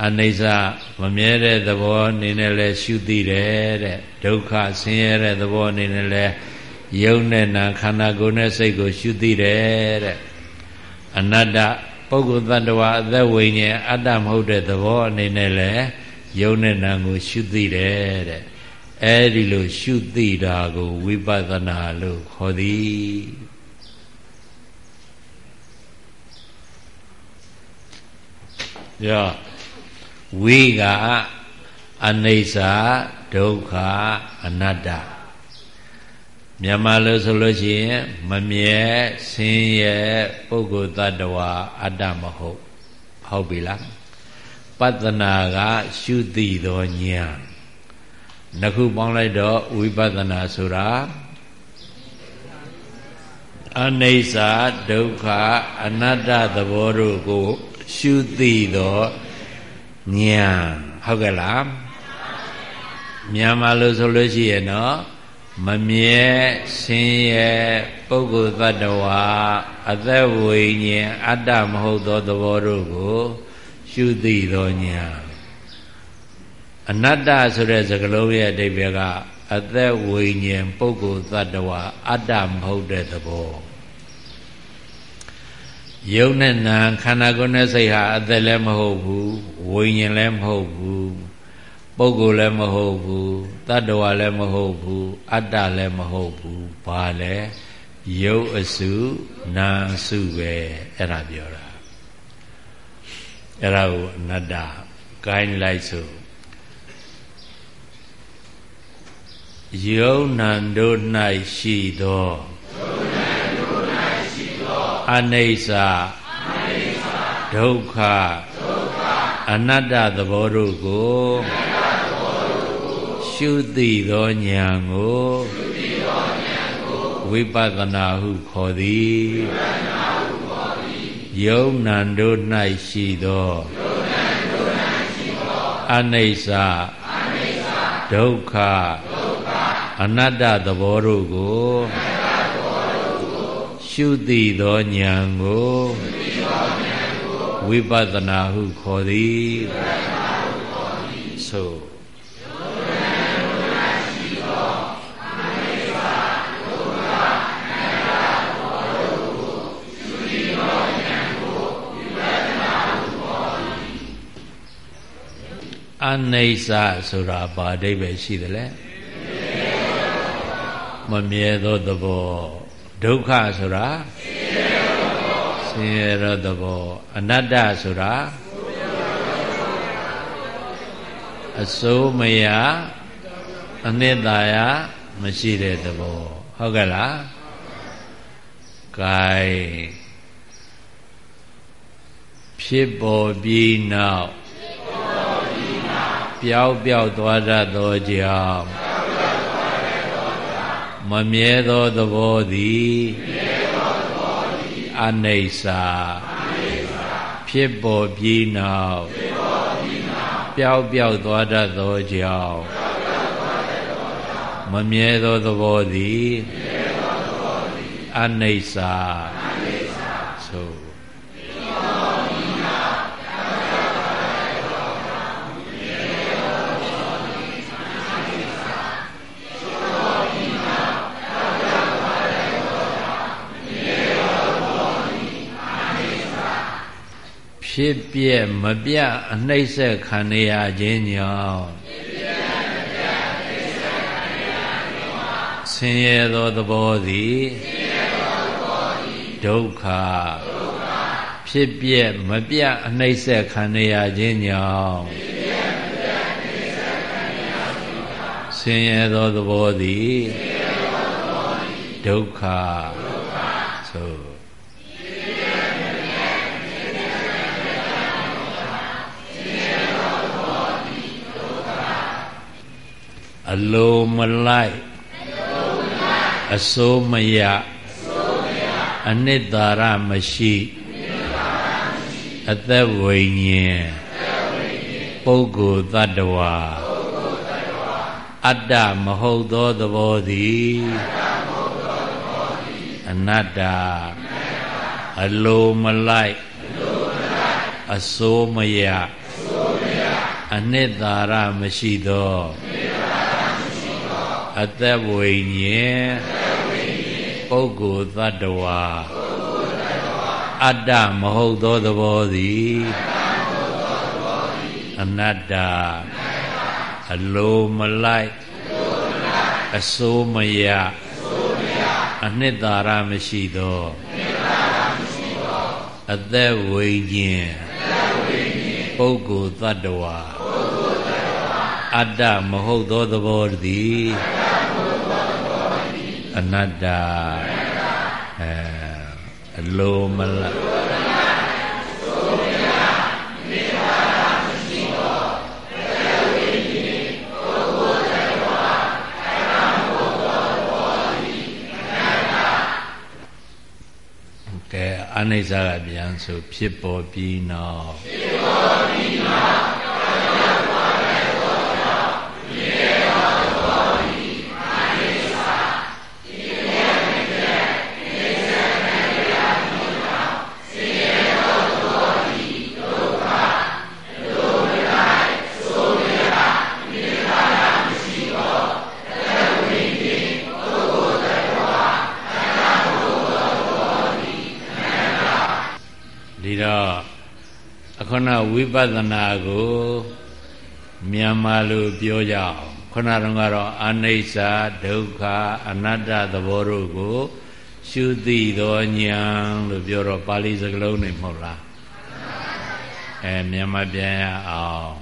အနိစ္စမမြဲတဲ့သဘောအနေနဲ့လဲရှုသိတယ်တဲ့ဒုက္ခဆင်းရဲတဲ့သဘောအနေနဲ့လဲယုံနဲ့နာခန္ဓာကိုယ်နဲ့စိတ်ကိုရှုသိတယ်တဲ့ အနတ္တပုဂ္ဂိုလ်တ attva အသက်ဝိညာဉ်အတ္တမဟုတ်တဲ့သဘောအနေနဲ့လဲယုံနဲ့နာကိုရှုသိတယ်တဲ့အဲဒီလိုရှုသိတာကိုဝိပဿနာလို့ခေါ်သည်ရောဝိကအနိစ္စဒုက္ခအနတ္တ မြန်မာလို့ဆိုလို့ရှိရင်မမြဲဆင်းရဲပုဂ္ဂိုလ်တ attva အတ္တမဟုတ်ဟုတ်ပြီလားပတ္တနာကရှုသိသောဉာဏ်နှစ်ခုပေါင်းလိုက်တော့ဝိပဿနာဆိုတာအနိစ္စဒုက္ခအနတ္တသဘောတို့ကို ရှုသိသောဉာဏ်ဟုတ်ကဲ့လားမြန်မာလို့ဆိုလို့ရှိရင်တော့ မမြဲဆင်းရဲပုဂ္ဂိုလ်တ attva အသက်ဝိညာဉ်အတ္တမဟုတ်သောသဘောတို့ကိုရှုသိသောဉာဏ်အနတ္တဆိုတဲ့စကားလုံးရဲ့အဓိပ္ပာယ်ကအသက်ဝိညာဉ်ပုဂ္ဂိုလ်တ attva အတ္တမဟုတ်တဲ့သဘောယုံနဲ့နာခန္ဓာကိုယ်နဲ့စိတ်ဟာအသက်လည်းမဟုတ်ဘူးဝိညာဉ်လည်းမဟုတ်ဘူး ပုဂ္ဂိုလ်လည်းမဟုတ်ဘူးတ attva လည်းမဟုတ်ဘူးအတ္တလည်းမဟုတ်ဘူးဘာလဲယုတ်အစုနာအစုပဲအဲ့ဒါပြောတာအဲ့ဒါကိုအနတ္တကိုင်းလိုက်ဆိုယုံနံတို့၌ရှိသောအနိစ္စဒုက္ခအနတ္တသဘောတို့ကို ရှုသိသောဉာဏ်ကိုဝိပဿနာဟုခေါ်သည်ယုံနံတို့၌ရှိသောအနိစ္စဒုက္ခအနတ္တသဘောတို့ကိုရှုသိသောဉာဏ်ကိုဝိပဿနာဟုခေါ်သည်ဆို အနိစ္စဆိုတာဘာအဓိပ္ပာယ်ရှိသလဲမမြဲသောသဘောဒုက္ခဆိုတာဆင်းရဲသောသဘောအနတ္တဆိုတာအစိုးမရအနှစ်သာရမရှိတဲ့သဘောဟုတ်ကဲ့လား gain ဖြစ်ပေါ်ပြီးနောက် ပျောက်ပျောက်သွားတတ်သောကြောင့်မမြဲသောသဘောသည်အနိစ္စဖြစ်ပေါ်ပြီးနောက်ပျောက်ပျောက်သွားတတ်သောကြောင့်မမြဲသောသဘောသည်အနိစ္စဆို ဖြစ်ပြက်မပြအနှိမ့်ဆက်ခံရခြင်းကြောင့်ဆင်းရဲသောသဘောသည်ဒုက္ခဖြစ်ပြက်မပြအနှိမ့်ဆက်ခံရခြင်းကြောင့်ဆင်းရဲသောသဘောသည်ဒုက္ခ အလိုမလိုက်အစိုးမရအနှစ်သာရမရှိအသက်ဝိညာဉ်ပုဂ္ဂိုလ်တ attva အတ္တမဟုတ်သောသဘောသည်အနတ္တအလိုမလိုက်အစိုးမရအနှစ်သာရမရှိသော အသက်ဝိညာဉ်ပုဂ္ဂိုလ်တ attva အတ္တမဟုတ်သောသဘောသည်အနတ္တအလိုမလိုက်အစိုးမရအနှစ်သာရမရှိသောအသက်ဝိညာဉ်ပုဂ္ဂိုလ်တ attva အတ္တမဟုတ်သောသဘောသည် အနတ္တအဲအလိုမလားအနိစ္စကပြန်ဆိုဖြစ်ပေါ်ပြီးနောက်ဖြစ်ပေါ်ပြီးနောက် ဝိပဿနာကိုမြန်မာလိုပြောကြအောင်ခုနတုန်းကတော့အနိစ္စဒုက္ခအနတ္တသဘောတို့ကိုရှုသိသောဉာဏ်လို့ပြောတော့ပါဠိစကားလုံးနေမဟုတ်လားအဲမြန်မာပြန်ရအောင်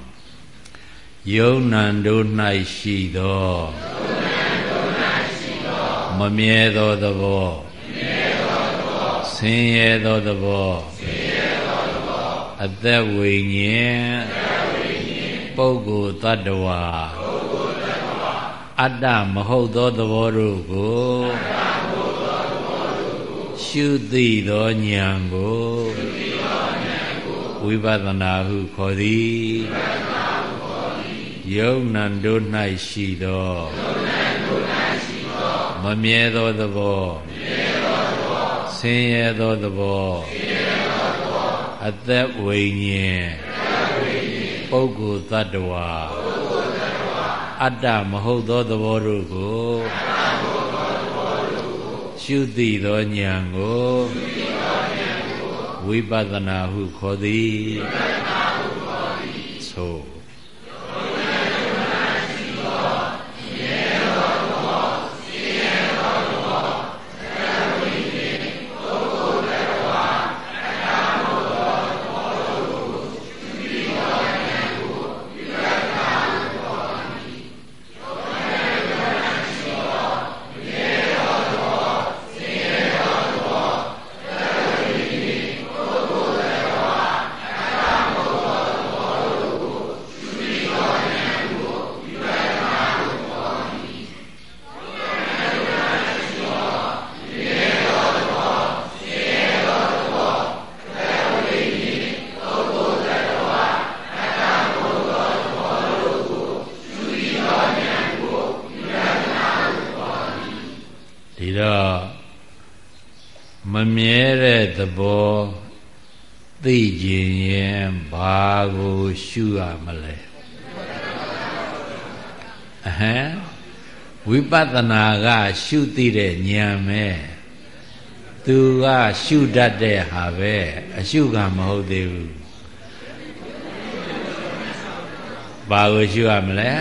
ယုံနံတို့၌ရှိသောမမြဲသောသဘောဆင်းရဲသောသဘော အသက်ဝိညာဉ်ပုဂ္ဂိုလ်တ attva အတ္တမဟုတ်သောသဘောတို့ကိုရှုသိသောဉာဏ်ကိုဝိပဿနာဟုခေါ်သည်ယုံနံတို့၌ရှိသောမမြဲသောသဘောဆင်းရဲသောသဘော အသက်ဝိညာဉ်ပုဂ္ဂိုလ်တ attva အတ္တမဟုတ်သောသဘောတို့ကိုရှုသိသောဉာဏ်ကိုဝိပဿနာဟုခေါ်သည်သို့ရှုရမလဲအဟံဝိပ ဿနာက ရှုသိတဲ့ဉာဏ်ပဲသူကရှုတတ်တဲ့ဟာပဲအရှုကမဟုတ်သေးဘူးဘာကိုရှုရမလဲ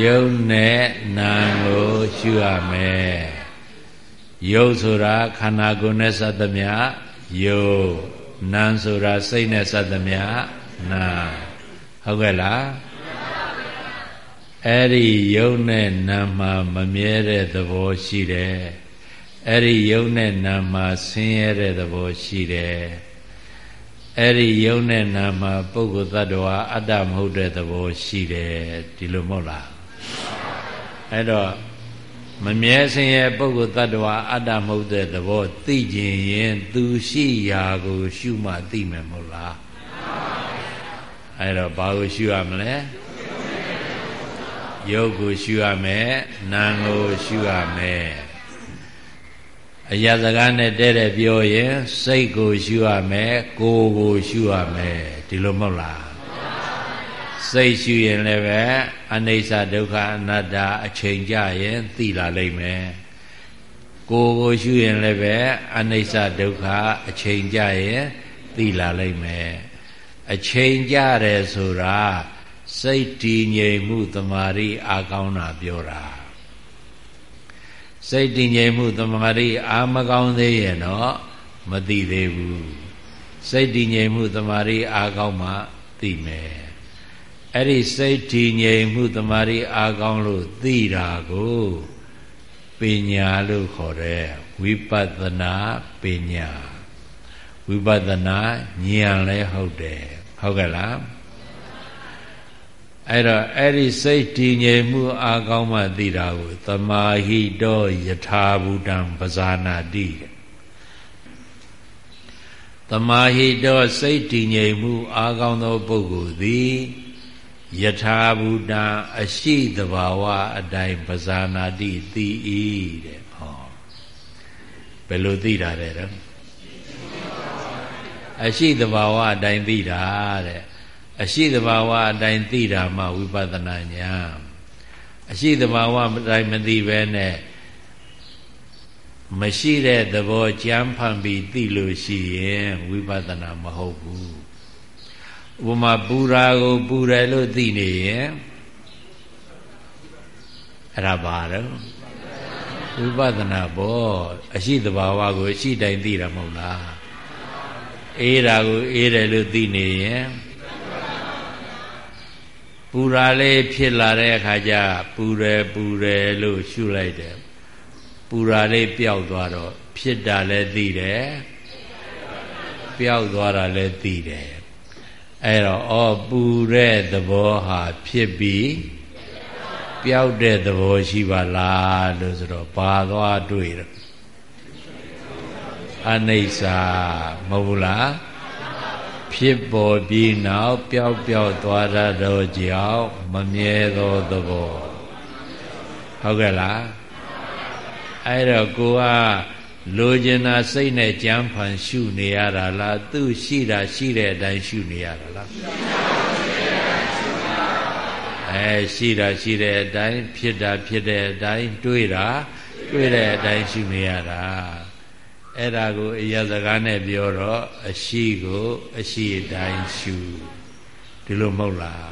ယုံနဲ့နာကိုရှုရမယ်ယုံဆိုတာခန္ဓာကိုယ်နဲ့စသမျှယုံနာဆိုတာစိတ်နဲ့စသမျှနာဟုတ်ကဲ့လား အဲ့ဒီယုံနဲ့နာမှာမမြဲတဲ့သဘောရှိတယ်အဲ့ဒီယုံနဲ့နာမှာဆင်းရဲတဲ့သဘောရှိတယ်အဲ့ဒီယုံနဲ့နာမှာပုဂ္ဂိုလ်သတ္တဝါအတ္တမဟုတ်တဲ့သဘောရှိတယ်ဒီလိုမဟုတ်လားအဲ့တော့မမြဲစင်ရဲ့ပုဂ္ဂိုလ်တ attva အတ္တမဟုတ်တဲ့သဘောသိကျင်ရင်သူရှိရာကိုရှုမှသိမယ်မဟုတ်လားအဲ့တော့ဘာကိုရှုရမလဲ ယုတ်ကိုရှုရမယ်နာမ်ကိုရှုရမယ်အရာစကားနဲ့တဲ့တဲ့ပြောရင်စိတ်ကိုရှုရမယ်ကိုယ်ကိုရှုရမယ်ဒီလိုမဟုတ်လားစိတ်ရှုရင်လည်းပဲအနိစ္စဒုက္ခအနတ္တအချိန်ကြရင်သိလာလိမ့်မယ်ကိုယ်ကိုရှုရင်လည်းပဲအနိစ္စဒုက္ခအချိန်ကြရင်သိလာလိမ့်မယ်အချိန်ကြတယ်ဆိုတာ စိတ်တည်ငြိမ်မှုတမာရီအာကောင်းတာပြောတာစိတ်တည်ငြိမ်မှုတမာရီအာမကောင်းသေးရင်တော့မသိသေးဘူးစိတ်တည်ငြိမ်မှုတမာရီအာကောင်းမှသိမယ်အဲ့ဒီစိတ်တည်ငြိမ်မှုတမာရီအာကောင်းလို့သိတာကိုပညာလို့ခေါ်တယ်ဝိပဿနာပညာဝိပဿနာဉာဏ်လည်းဟုတ်တယ်ဟုတ်ကဲ့လား အဲ့တော့အဲ့ဒီစိတ်တည်ငြိမ်မှုအာကောင်းမှသိတာကိုသမာဟိတောယထာဘူတံပဇာနာတိသမာဟိတောစိတ်တည်ငြိမ်မှုအာကောင်းသောပုဂ္ဂိုလ်သည်ယထာဘူတံအရှိတဘာဝအတိုင်းပဇာနာတိသိ၏တဲ့ဟောဘယ်လိုသိတာတဲ့တော့အရှိတဘာဝအတိုင်းသိတာတဲ့ အရှိတဘာဝအတိုင်းသိတာမှဝိပဿနာဉာဏ်အရှိတဘာဝအတိုင်းမသိဘဲနဲ့မရှိတဲ့သဘောကြမ်းဖန်ပြီးသိလို့ရှိရင်ဝိပဿနာမဟုတ်ဘူးဥပမာပူရာကိုပူတယ်လို့သိနေရင်အဲ့ဒါပါတော့ဝိပဿနာပေါ့အရှိတဘာဝကိုအရှိတိုင်းသိတာမဟုတ်လားအေးတာကိုအေးတယ်လို့သိနေရင် ပူရာလေးဖြစ်လာတဲ့အခါကျပူတယ်ပူတယ်လို့ရှုလိုက်တယ်ပူရာလေးပျောက်သွားတော့ဖြစ်တာလည်းသိတယ်ပျောက်သွားတာလည်းသိတယ်အဲ့တော့ဩပူတဲ့သဘောဟာဖြစ်ပြီးပျောက်တဲ့သဘောရှိပါလားလို့ဆိုတော့ပါသွားတွေ့တော့အနိစ္စမဟုတ်လား ဖြစ်ပေါ်ပြီးနောက်ပျောက်ပျောက်သွားတတ်သောကြောင့်မမြဲသောသဘောဟုတ်ကဲ့လားအဲ့တော့ကိုကလိုချင်တာစိတ်နဲ့ကြမ်းဖန်ရှုနေရတာလားသူရှိတာရှိတဲ့အတိုင်းရှုနေရတာလားအဲရှိတာရှိတဲ့အတိုင်းဖြစ်တာဖြစ်တဲ့အတိုင်းတွေးတာတွေးတဲ့အတိုင်းရှုနေရတာ အဲ့ဒါကိုအရာစကားနဲ့ပြောတော့အရှိကိုအရှိအတိုင်းရှုဒီလိုမဟုတ်လား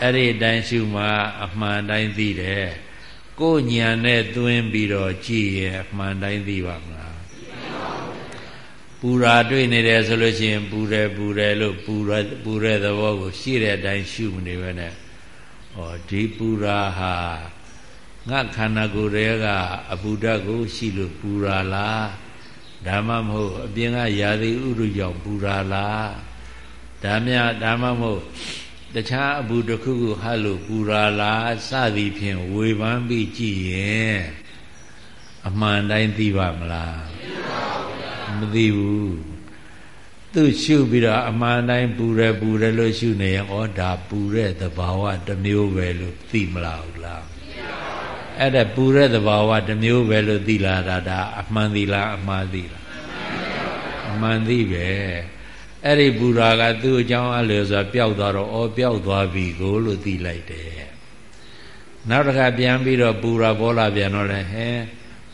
အဲ့ဒီအတိုင်းရှုမှအမှန်တိုင်းသိတယ်ကိုညံနဲ့သွင်းပြီးတော့ကြည်ရဲ့အမှန်တိုင်းသိပါမလားပူရာတွေ့နေတယ်ဆိုလို့ရှိရင်ပူတယ်ပူတယ်လို့ပူရပူတဲ့သဘောကိုရှိတဲ့အတိုင်းရှုမနေဘဲနဲ့ဩဒီပူရာဟာ ငါခန္ဓာကိုယ်ရဲ့ကအပူဓာတ်ကိုရှိလို့ပူရာလားဒါမှမဟုတ်အပြင်ကရာသီဥတုကြောင့်ပူရာလားဒါမြဒါမှမဟုတ်တခြားအပူတစ်ခုခုဟလို့ပူရာလားစသည်ဖြင့်ဝေဖန်ပြီးကြည့်ရင်အမှန်တိုင်းသိပါမလားမသိဘူးသူရှုပြီးတော့အမှန်တိုင်းပူရပူရလို့ရှုနေရင်ဩဒါပူတဲ့သဘာဝတစ်မျိုးပဲလို့သိမလားဟုတ်လား အဲ့ဒါပူတဲ့သဘာဝတစ်မျိုးပဲလို့သိလာတာဒါအမှန်သိလားအမှားသိလားအမှန်သိပဲအဲ့ဒီပူရာကသူ့အကြောင်းအလျော်စွာပျောက်သွားတော့ဩပျောက်သွားပြီကိုလို့သိလိုက်တယ်နောက်တစ်ခါပြန်ပြီးတော့ပူရာပေါ်လာပြန်တော့လဲဟဲ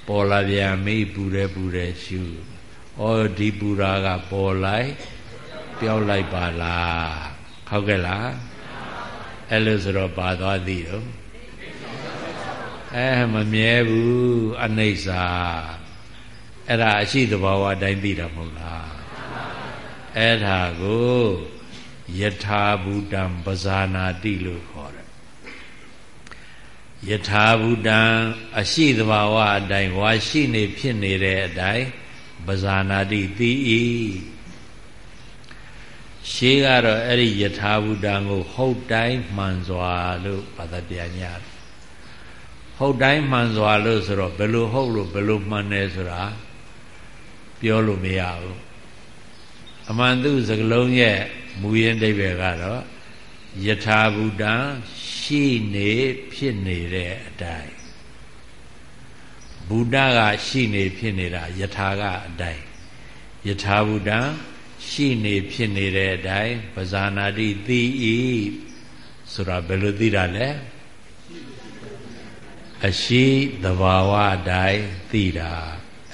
ပေါ်လာပြန်မိပူတယ်ပူတယ်ရှုဩဒီပူရာကပေါ်လိုက်ပျောက်လိုက်ပါလားဟုတ်ကဲ့လားအဲ့လိုဆိုတော့ပါသွားသည်တော့ အဲမမြဲဘူးအနိစ္စအဲ့ဒါအရှိတဘာဝတိုင်းသိတာမဟုတ်လားအဲ့ဒါကိုယထာဘူတံပဇာနာတိလို့ခေါ်တယ်ယထာဘူတံအရှိတဘာဝအတိုင်းဝါရှိနေဖြစ်နေတဲ့အတိုင်းပဇာနာတိသိ၏ရှေးကတော့အဲ့ဒီယထာဘူတံကို ဟုတ်တိုင်းမှန်စွာလို့ဘာသာပြန်ည ဟုတ်တိုင်းမှန်စွာလို့ဆိုတော့ဘယ်လိုဟုတ်လို့ဘယ်လိုမှန်တယ်ဆိုတာပြောလို့မရဘူးအမှန်သူစကလုံးရဲ့မူရင်းအိဗယ်ကတော့ယထာဘူတံရှိနေဖြစ်နေတဲ့အတိုင်းဘုဒ္ဓကရှိနေဖြစ်နေတာယထာကအတိုင်းယထာဘူတံရှိနေဖြစ်နေတဲ့အတိုင်းပဇာနာတိသိဤဆိုတာဘယ်လိုသိတာလဲ အရှိသဘာဝအတိုင်းသိတာ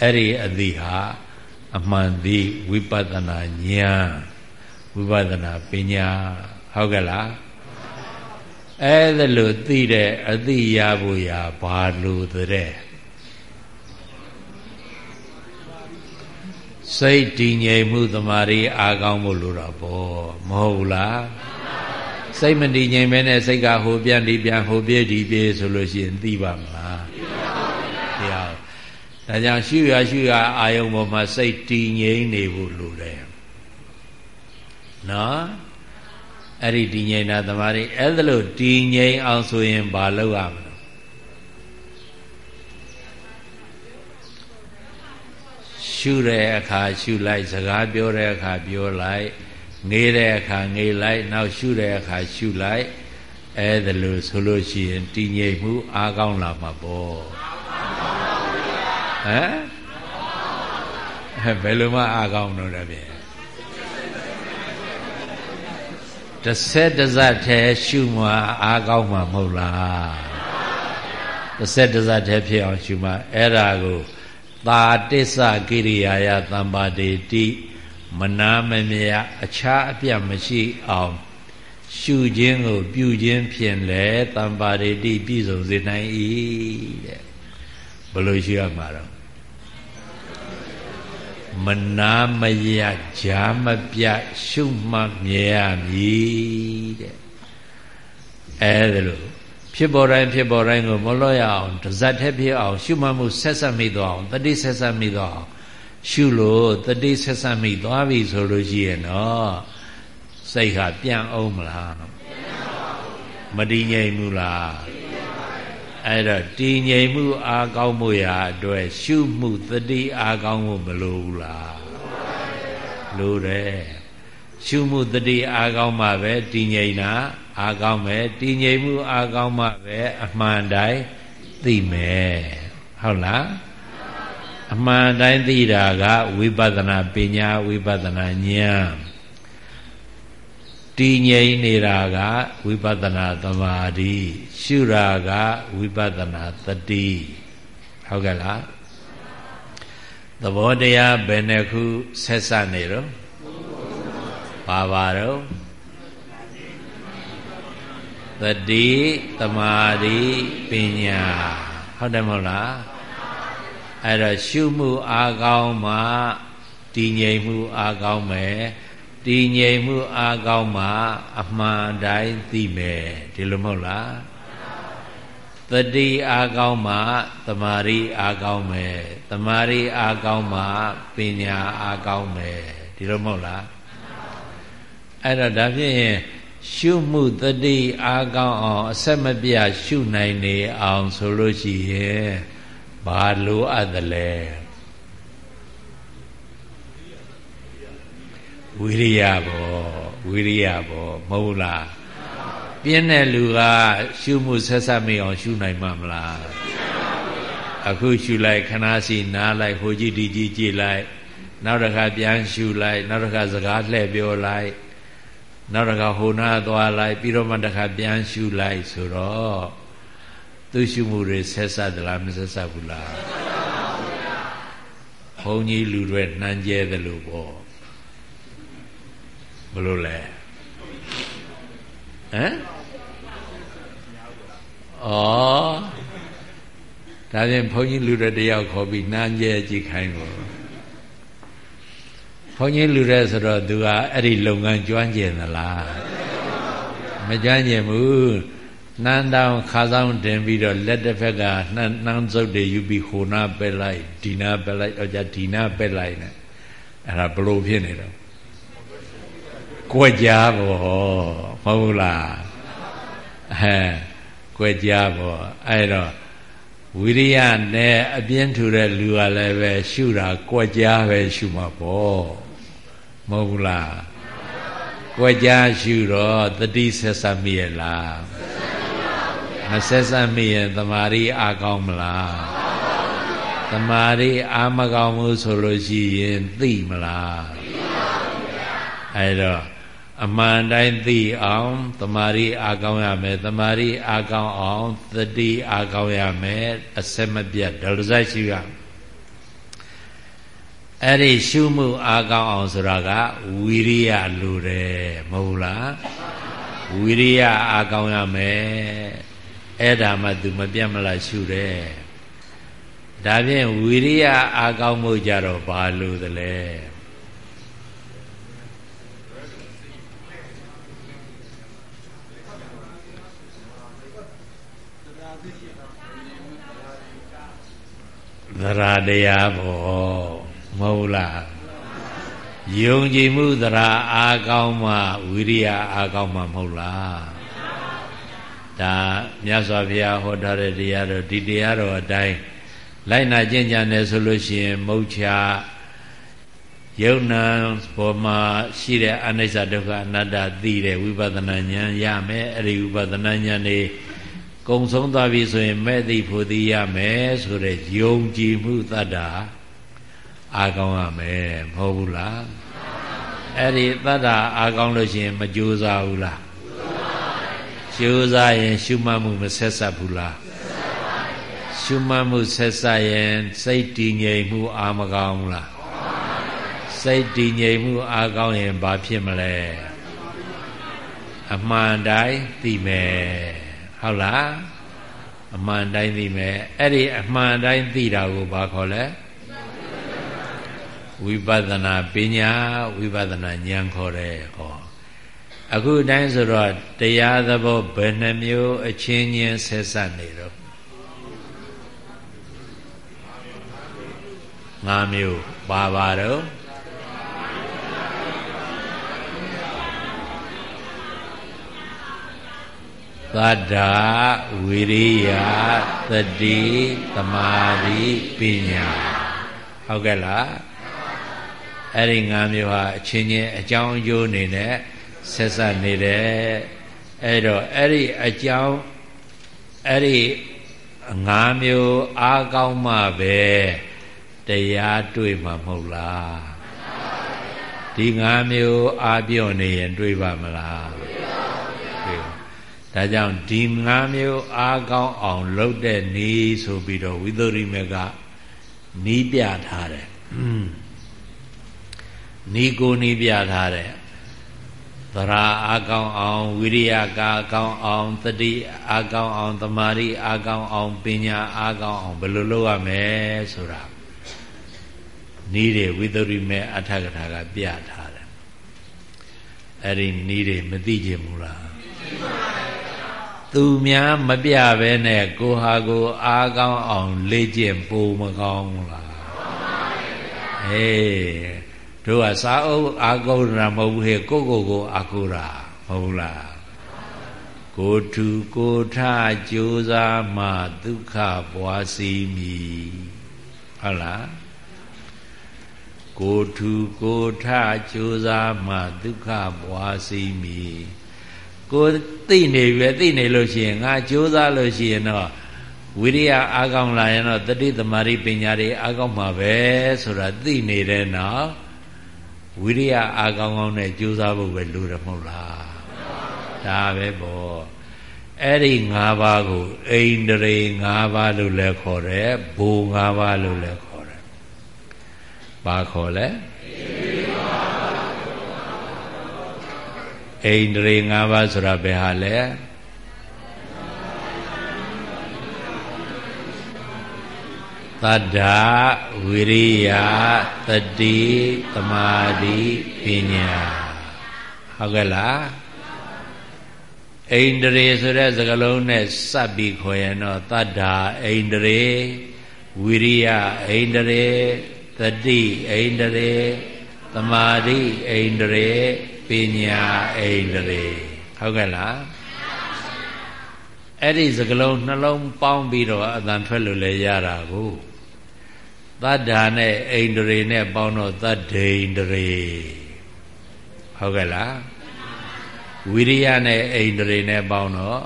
အဲ့ဒီအသိဟာအမှန်သိဝိပဿနာဉာဏ်ဝိပဿနာပညာဟုတ်ကဲ့လားအဲ့ဒါလို့သိတဲ့အသိရဖို့ရာဘာလို့တဲ့စိတ်တည်ငြိမ်မှုတမာရီအားကောင်းဖို့လိုတာပေါ့မဟုတ်ဘူးလား စိတ်မတည်ငြိမ်မဲနဲ့စိတ်ကဟိုပြန်ဒီပြန်ဟိုပြေးဒီပြေးဆိုလို့ရှိရင်သိပါမလားသိပါဘူးဒါကြောင့်ရှုရရှုရအာယုံပေါ်မှာစိတ်တည်ငြိမ်နေဖို့လိုတယ်နော်အဲ့ဒီတည်ငြိမ်တာတမာရီအဲ့ဒါလို့တည်ငြိမ်အောင်ဆိုရင်ဘာလုပ်ရမလဲရှုတဲ့အခါရှုလိုက်စကားပြောတဲ့အခါပြောလိုက် ငေးတဲ့အခါငေးလိုက်နောက်ရှုတဲ့အခါရှုလိုက်အဲဒါလို့ဆိုလို့ရှိရင်တည်ငြိမ်မှုအားကောင်းလာမှာပေါ့ဟမ်ဘယ်လိုမှအားကောင်းတော့တယ်ဗျတစ်ဆက်တစ်စက်ထဲရှုမှအားကောင်းမှာမဟုတ်လားတစ်ဆက်တစ်စက်ထဲဖြစ်အောင်ရှုမှအဲ့ဒါကိုသာတစ္ဆကိရိယာယသံပါတိတိ မနာမမြအခြားအပြတ်မရှိအောင်ရှုခြင်းကိုပြုခြင်းဖြင့်လေတံပါရိတိပြည့်စုံစေနိုင်၏တဲ့ဘယ်လိုရှိရမှာတော့မနာမယဂျာမပြရှုမှတ်မြဲရမည်တဲ့အဲဒါလို့ဖြစ်ပေါ်တိုင်းဖြစ်ပေါ်တိုင်းကိုမလွတ်ရအောင်တဇတ်ထက်ဖြစ်အောင် ရှုမှတ်မှုဆက်ဆက်မိသွားအောင်တတိဆက်ဆက်မိသွားအောင် ရှုလို့တတိဆက်ဆက်မိသွားပြီဆိုလို့ရှိရင်တော့စိတ်ဟာပြန်အောင်မလားမတည်ငြိမ်ဘူးလားအဲ့တော့တည်ငြိမ်မှုအားကောင်းမှုရာအတွက်ရှုမှုတတိအားကောင်းမှုမလိုဘူးလားလိုတယ်ရှုမှုတတိအားကောင်းမှပဲတည်ငြိမ်တာအားကောင်းမယ်တည်ငြိမ်မှုအားကောင်းမှပဲအမှန်တိုင်းသိမယ်ဟုတ်လား အမှန်တိုင်းသိတာကဝိပဿနာပညာဝိပဿနာဉာဏ်တည်ငြိမ်နေတာကဝိပဿနာသမာဓိရှုတာကဝိပဿနာတတိဟုတ်ကဲ့လားသဘောတရားဘယ်နှခုဆက်ဆက်နေတော့ပါပါတော့တတိတမာတိပညာဟုတ်တယ်မဟုတ်လား အဲ့တော့ရှုမှုအားကောင်းမှတည်ငြိမ်မှုအားကောင်းမယ်တည်ငြိမ်မှုအားကောင်းမှအမှန်တိုင်းသိမယ်ဒီလိုမဟုတ်လားတတိအားကောင်းမှတမာရီအားကောင်းမယ်တမာရီအားကောင်းမှပညာအားကောင်းမယ်ဒီလိုမဟုတ်လားအဲ့တော့ဒါဖြင့်ရှုမှုတတိအားကောင်းအောင်အဆက်မပြတ်ရှုနိုင်နေအောင်ဆိုလို့ရှိရင် ဘာလိုအပ်သလဲဝိရိယဘောဝိရိယဘောမဟုတ်လားပြင်းတဲ့လူကရှုမှုဆက်ဆက်မိအောင်ရှုနိုင်မှာမလားအခုရှုလိုက်ခဏစီနားလိုက်ဟိုကြည့်ဒီကြည့်ကြည့်လိုက်နောက်တစ်ခါပြန်ရှုလိုက်နောက်တစ်ခါစကားလှည့်ပြောလိုက်နောက်တစ်ခါဟိုနာသွားလိုက်ပြီးတော့မှတစ်ခါပြန်ရှုလိုက်ဆိုတော့ သူရှုမှုတွေဆက်ဆက်သလားမဆက်ဆက်ဘူးလားဘုန်းကြီးလူတွေနှမ်းကျဲတယ်လို့ပေါ့ဘလို့လဲဟမ်ဩဒါဖြင့်ဘုန်းကြီးလူတွေတယောက်ခေါ်ပြီးနှမ်းကျဲကြည့်ခိုင်းလို့ဘုန်းကြီးလူတဲ့ဆိုတော့သူကအဲ့ဒီလုပ်ငန်းကျွမ်းကျင်သလားမကျွမ်းကျင်ဘူး နန်းတောင်ခါဆောင်တင်ပြီးတော့လက်တစ်ဖက်ကနှမ်းနှမ်းစုပ်တွေယူပြီးဟိုနာပက်လိုက်ဒီနာပက်လိုက်တော့じゃဒီနာပက်လိုက်နဲ့အဲ့ဒါဘလို့ဖြစ်နေတော့ကွက်ကြားပေါ့မဟုတ်လားအဲကွက်ကြားပေါ့အဲ့တော့ဝိရိယနဲ့အပြင်းထူတဲ့လူကလည်းပဲရှုတာကွက်ကြားပဲရှုမှာပေါ့မဟုတ်ဘူးလားကွက်ကြားရှုတော့တတိဆက်စပ်မိရဲ့လား မဆက်စပ်မိရင်တမာရီအားကောင်းမလားတမာရီအားမကောင်းဘူးဆိုလို့ရှိရင်သိမလားအဲ့တော့ဝအမှန်တိုင်းသိအောင်တမာရီအာကောင်းရမယ်တမာရီအာကောင်းအောင်သတိအာကောင်းရမယ်အစမပြတ်ဒလဇတ်ရှိရအဲ့ဒီရှုမှုအာကောင်းအောင်ဆိုတာကဝီရိယလိုတယ်မဟုတ်လားဝီရိယအာကောင်းရမယ် အဲ့ဒါမှ तू မပြတ်မလားရှုတယ်ဒါဖြင့်ဝီရိယအာကောင်းမှုကြတော့ဘာလို့သလဲသရတရားဘောမဟုတ်လားယုံကြည်မှုသရအားကောင်းမှဝိရိယအားကောင်းမှမဟုတ်လား ဒါမြတ်စွာဘုရားဟောထားတဲ့တရားတော်ဒီတရားတော်အတိုင်းလိုက်နာကျင့်ကြံတယ်ဆိုလို့ရှိရင်မုတ်ချယုံနာဘောမှာရှိတဲ့အနိစ္စဒုက္ခအနတ္တသိတဲ့ဝိပဿနာဉာဏ်ရမယ်အဲ့ဒီဝိပဿနာဉာဏ်နေကုံဆုံးသွားပြီဆိုရင်မဲ့သိဖို့သိရမယ်ဆိုတဲ့ယုံကြည်မှုတတ္တာအာကောင်းရမယ်မဟုတ်ဘူးလားအဲ့ဒီတတ္တာအာကောင်းလို့ရှိရင်မကြိုးစားဘူးလား ကြိုးစားရင် ရှုမှတ်မှုမဆက်ဆက်ဘူးလားရှုမှတ်မှုဆက်ဆက်ရင်စိတ်တည်ငြိမ်မှုအာမကောင်းဘူးလားစိတ်တည်ငြိမ်မှုအာကောင်းရင်ဘာဖြစ်မလဲအမှန်တိုင်းသိမယ်ဟုတ်လားအမှန်တိုင်းသိမယ်အဲ့ဒီအမှန်တိုင်းသိတာကိုဘာခေါ်လဲဝိပဿနာပညာဝိပဿနာဉာဏ်ခေါ်တယ်ဟော အခုတိုင်းဆိုတော့တရားသဘောဘယ်နှမျိုးအချင်းချင်းဆက်ဆက်နေတော့၅မျိုးပါပါတော့သတ္တာဝိရိယသတိသမာဓိပညာဟုတ်ကဲ့လားအဲ့ဒီ၅မျိုးဟာအချင်းချင်းအကြောင်းအကျိုးအနေနဲ့ ဆက်ဆက်နေတယ်အဲ့တော့အဲ့ဒီအကြောင်းအဲ့ဒီ၅မျိုးအားကောင်းမှပဲတရားတွေ့မှာမဟုတ်လားဒီ၅မျိုးအားပြော့နေရင်တွေ့ပါမလားဒါကြောင့်ဒီ၅မျိုးအားကောင်းအောင်လုပ်တဲ့နီးဆိုပြီးတော့ဝိသုရိမေကနီးပြထားတယ်နီးကိုနီးပြထားတယ် သရာအားကောင်းအောင်ဝိရိယကာကောင်းအောင်တတိအားကောင်းအောင်တမာရီအားကောင်းအောင်ပညာအားကောင်းအောင်ဘယ်လိုလုပ်ရမလဲဆိုတာနီးတွေဝိသုရိမေအထကထာကပြထားတယ်အဲ့ဒီနီးတွေမသိကြဘူးလားသူများမပြဘဲနဲ့ကိုဟာကိုအားကောင်းအောင်လေ့ကျင့်ပိုမကောင်းလားအေး တို့ကစာအုပ်အာကုရမဟုတ်ဘူးဟဲ့ကိုကိုကိုအာကုရာမဟုတ်လားကိုထုကိုထကြိုးစားမှဒုက္ခပွားစီမည်ဟုတ်လားကိုထုကိုထကြိုးစားမှဒုက္ခပွားစီမည်ကိုသိနေပြီသိနေလို့ရှိရင်ငါကြိုးစားလို့ရှိရင်တော့ဝိရိယအားကောင်းလာရင်တော့တတိသမารိပညာတွေအားကောင်းမှာပဲဆိုတာသိနေတဲ့နောက် ဝိရိယအားကောင်းကောင်းနဲ့ကြိုးစားဖို့ပဲလိုတယ်မဟုတ်လားဒါပဲပေါ့အဲ့ဒီ၅ပါးကိုအိန္ဒြေ၅ပါးလို့လည်းခေါ်တယ်ဘူ၅ပါးလို့လည်းခေါ်တယ်ဘာခေါ်လဲအိန္ဒြေ၅ပါးဆိုတာဘယ်ဟာလဲ တတ္တာဝိရိယတတိသမာဓိပညာဟုတ်ကဲ့လားအိန္ဒြေဆိုတဲ့စကားလုံးနဲ့စပ်ပြီးခေါ်ရင်တော့တတ္တာအိန္ဒြေဝိရိယအိန္ဒြေတတိအိန္ဒြေသမာဓိအိန္ဒြေပညာအိန္ဒြေဟုတ်ကဲ့လားအဲ့ဒီစကလုံးနှလုံးပေါင်းပြီးတော့အတန်ထွက်လို့လည်းရတာကို သတ္တာနဲ့အိန္ဒြေနဲ့ပေါင်းတော့သတ္ဒိန္ဒြေဟုတ်ကဲ့လားဝိရိယနဲ့အိန္ဒြေနဲ့ပေါင်းတော့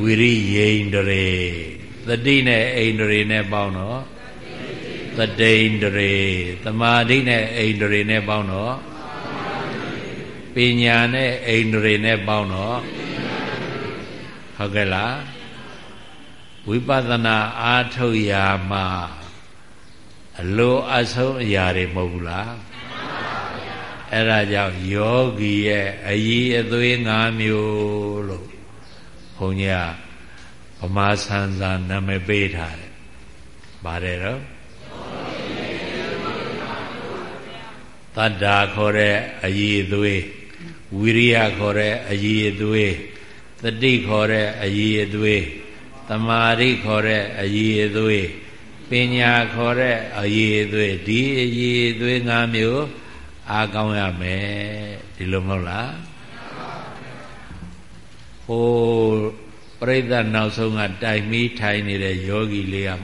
ဝိရိယိန္ဒြေသတိနဲ့အိန္ဒြေနဲ့ပေါင်းတော့သတိန္ဒြေသမာဓိနဲ့အိန္ဒြေနဲ့ပေါင်းတော့ပပညာနဲ့အိန္ဒြေနဲ့ပေါင်းတော့ဟုတ်ကဲ့လားဝိပဿနာအားထုတ်ရာမှာ အလိုအဆုံးအရာတွေမဟုတ်ဘူးလားအဲ့ဒါကြောင့်ယောဂီရဲ့အည်အသွေး၅မျိုးလို့ဘုန်းကြီးကဗမာဆန်စာနာမည်ပေးထားတယ်။ပါတယ်တော့တတ္တာခေါ်တဲ့အည်အသွေးဝိရိယခေါ်တဲ့အည်အသွေးတတိခေါ်တဲ့အည်အသွေးတမာရိခေါ်တဲ့အည်အသွေး ပညာခေါ်တဲ့အည်အသွေးဒီအည်အသွေး၅မျိုးအားကောင်းရမယ်ဒီလိုမဟုတ်လားဟိုပြိဿနောက်ဆုံးကတိုင်မီးထိုင်နေတဲ့ယောဂီလေးက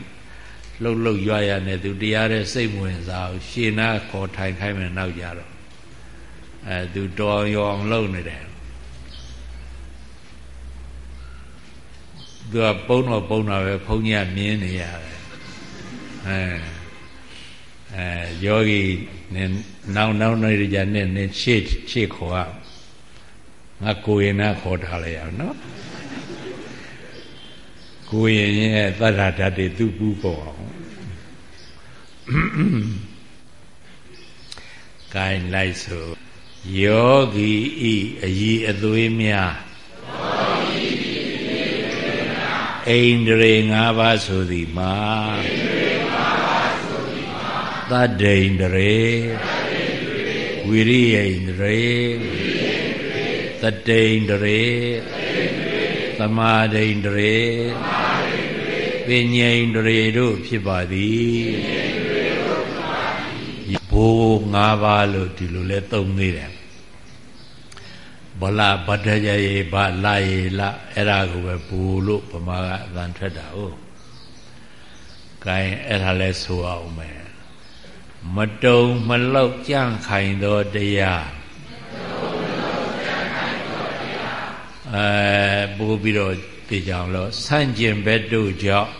လှုပ်လှုပ်ရွရနေသူတရားတဲ့စိတ်ဝင်စားရှင်းနာခေါ်ထိုင်ခိုင်းမယ်နောက်ကြတော့အဲသူတော်ရောင်လှုပ်နေတယ်သူကပုံတော့ပုံတာပဲဘုန်းကြီးကမြင်နေရတယ် အဲအဲယောဂီနဲ့နောက်နောက်နေကြနဲ့နဲ့ရှေ့ရှေ့ခေါ်ရငါကိုရင်နာခေါ်ထားလိုက်ရအောင်နော်ကိုရင်ရဲ့သတ္တဓာတ်တွေသူ့ပူပေါ်အောင်ဂိုင်းလိုက်ဆိုယောဂီဤအည်အသွေးများအိန္ဒြေ၅ပါးဆိုသည်မှာ သတ္တိန္ဒြေဝိရိယန္ဒြေသတိန္ဒြေသမာဓိန္ဒြေပညာန္ဒြေတို့ဖြစ်ပါသည်ဘိုး၅ပါးလို့ဒီလိုလဲသုံးသေးတယ်ဗလာဗတ္တကြရေဗလာရေလအဲ့ဒါကိုပဲဘူလို့ဗမာကအသံထွက်တာဟုတ်။ကဲအဲ့ဒါလဲဆိုအောင်မယ် မတုံမလောက်ကြန့်ခိုင်သောတရားအဲပို့ပြီးတော့သိကြအောင်လို့ဆန့်ကျင်ဘက်တို့ကြောင့်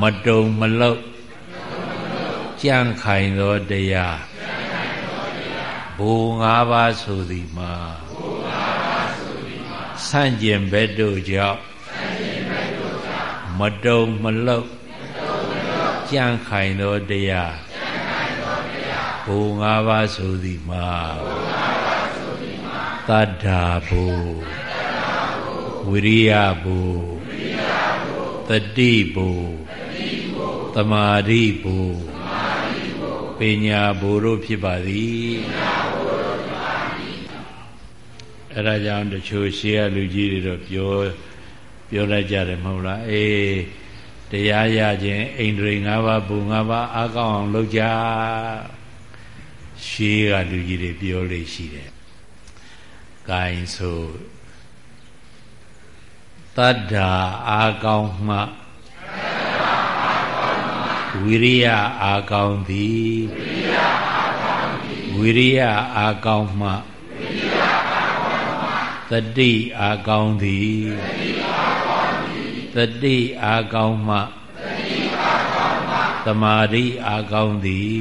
မတုံမလောက်ကြန့်ခိုင်သောတရားဘူ၅ပါးဆိုသည်မှာဆန့်ကျင်ဘက်တို့ကြောင့်မတုံမလောက် ကြံ့ခိုင်သောတရားဘုံ၅ပါးဆိုသည်မှာတတ္ထာဘုဝိရိယဘုတတိဘုသမာဓိဘုပညာဘုတို့ဖြစ်ပါသည်အဲ့ဒါကြောင့်တချို့ရှေးကလူကြီးတွေတော့ပြောပြောလိုက်ကြတယ်မဟုတ်လားအေး တရားရခြင်းအိန္ဒြေ၅ပါးဘုံ၅ပါးအားကောင်းအောင်လုပ်ကြရှေးကလူကြီးတွေပြောလို့ရှိတယ်။ဂိုင်းဆိုတတ္တာအားကောင်းမှဝိရိယအားကောင်းသည်ဝိရိယအားကောင်းမှတတိအားကောင်းသည် တတိအားကောင်းမှသမာဓိအားကောင်းသည်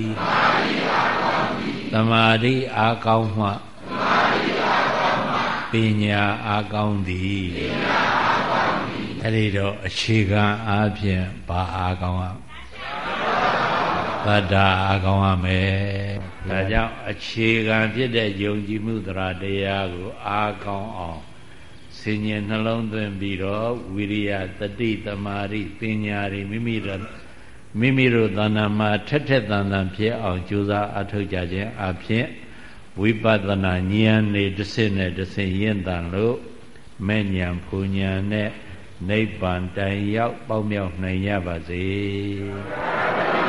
သမာဓိအားကောင်းမှပညာအားကောင်းသည်အဲ့ဒီတော့အခြေခံအားဖြင့်ဘာအားကောင်းအောင်သတ္တအားကောင်းရမယ်ဒါကြောင့်အခြေခံဖြစ်တဲ့ယုံကြည်မှုတရားတရားကိုအားကောင်းအောင် ဆင်ញင်နှလုံးသွင်းပြီးတော့ဝိရိယတတိတမာရိပညာတွေမိမိတို့မိမိတို့သဏ္ဍာန်မှာထက်ထက်သန်သန်ဖြစ်အောင်ကြိုးစားအထောက်ကြခြင်းအဖြစ်ဝိပဿနာဉာဏ်နေတစ်စင်းနဲ့တစ်စင်းရင့်တန်လို့မဲ့ဉာဏ်ဖူဉာဏ်နဲ့နိဗ္ဗာန်တိုင်ရောက် ပေါက်မြောက်နိုင်ရပါစေ။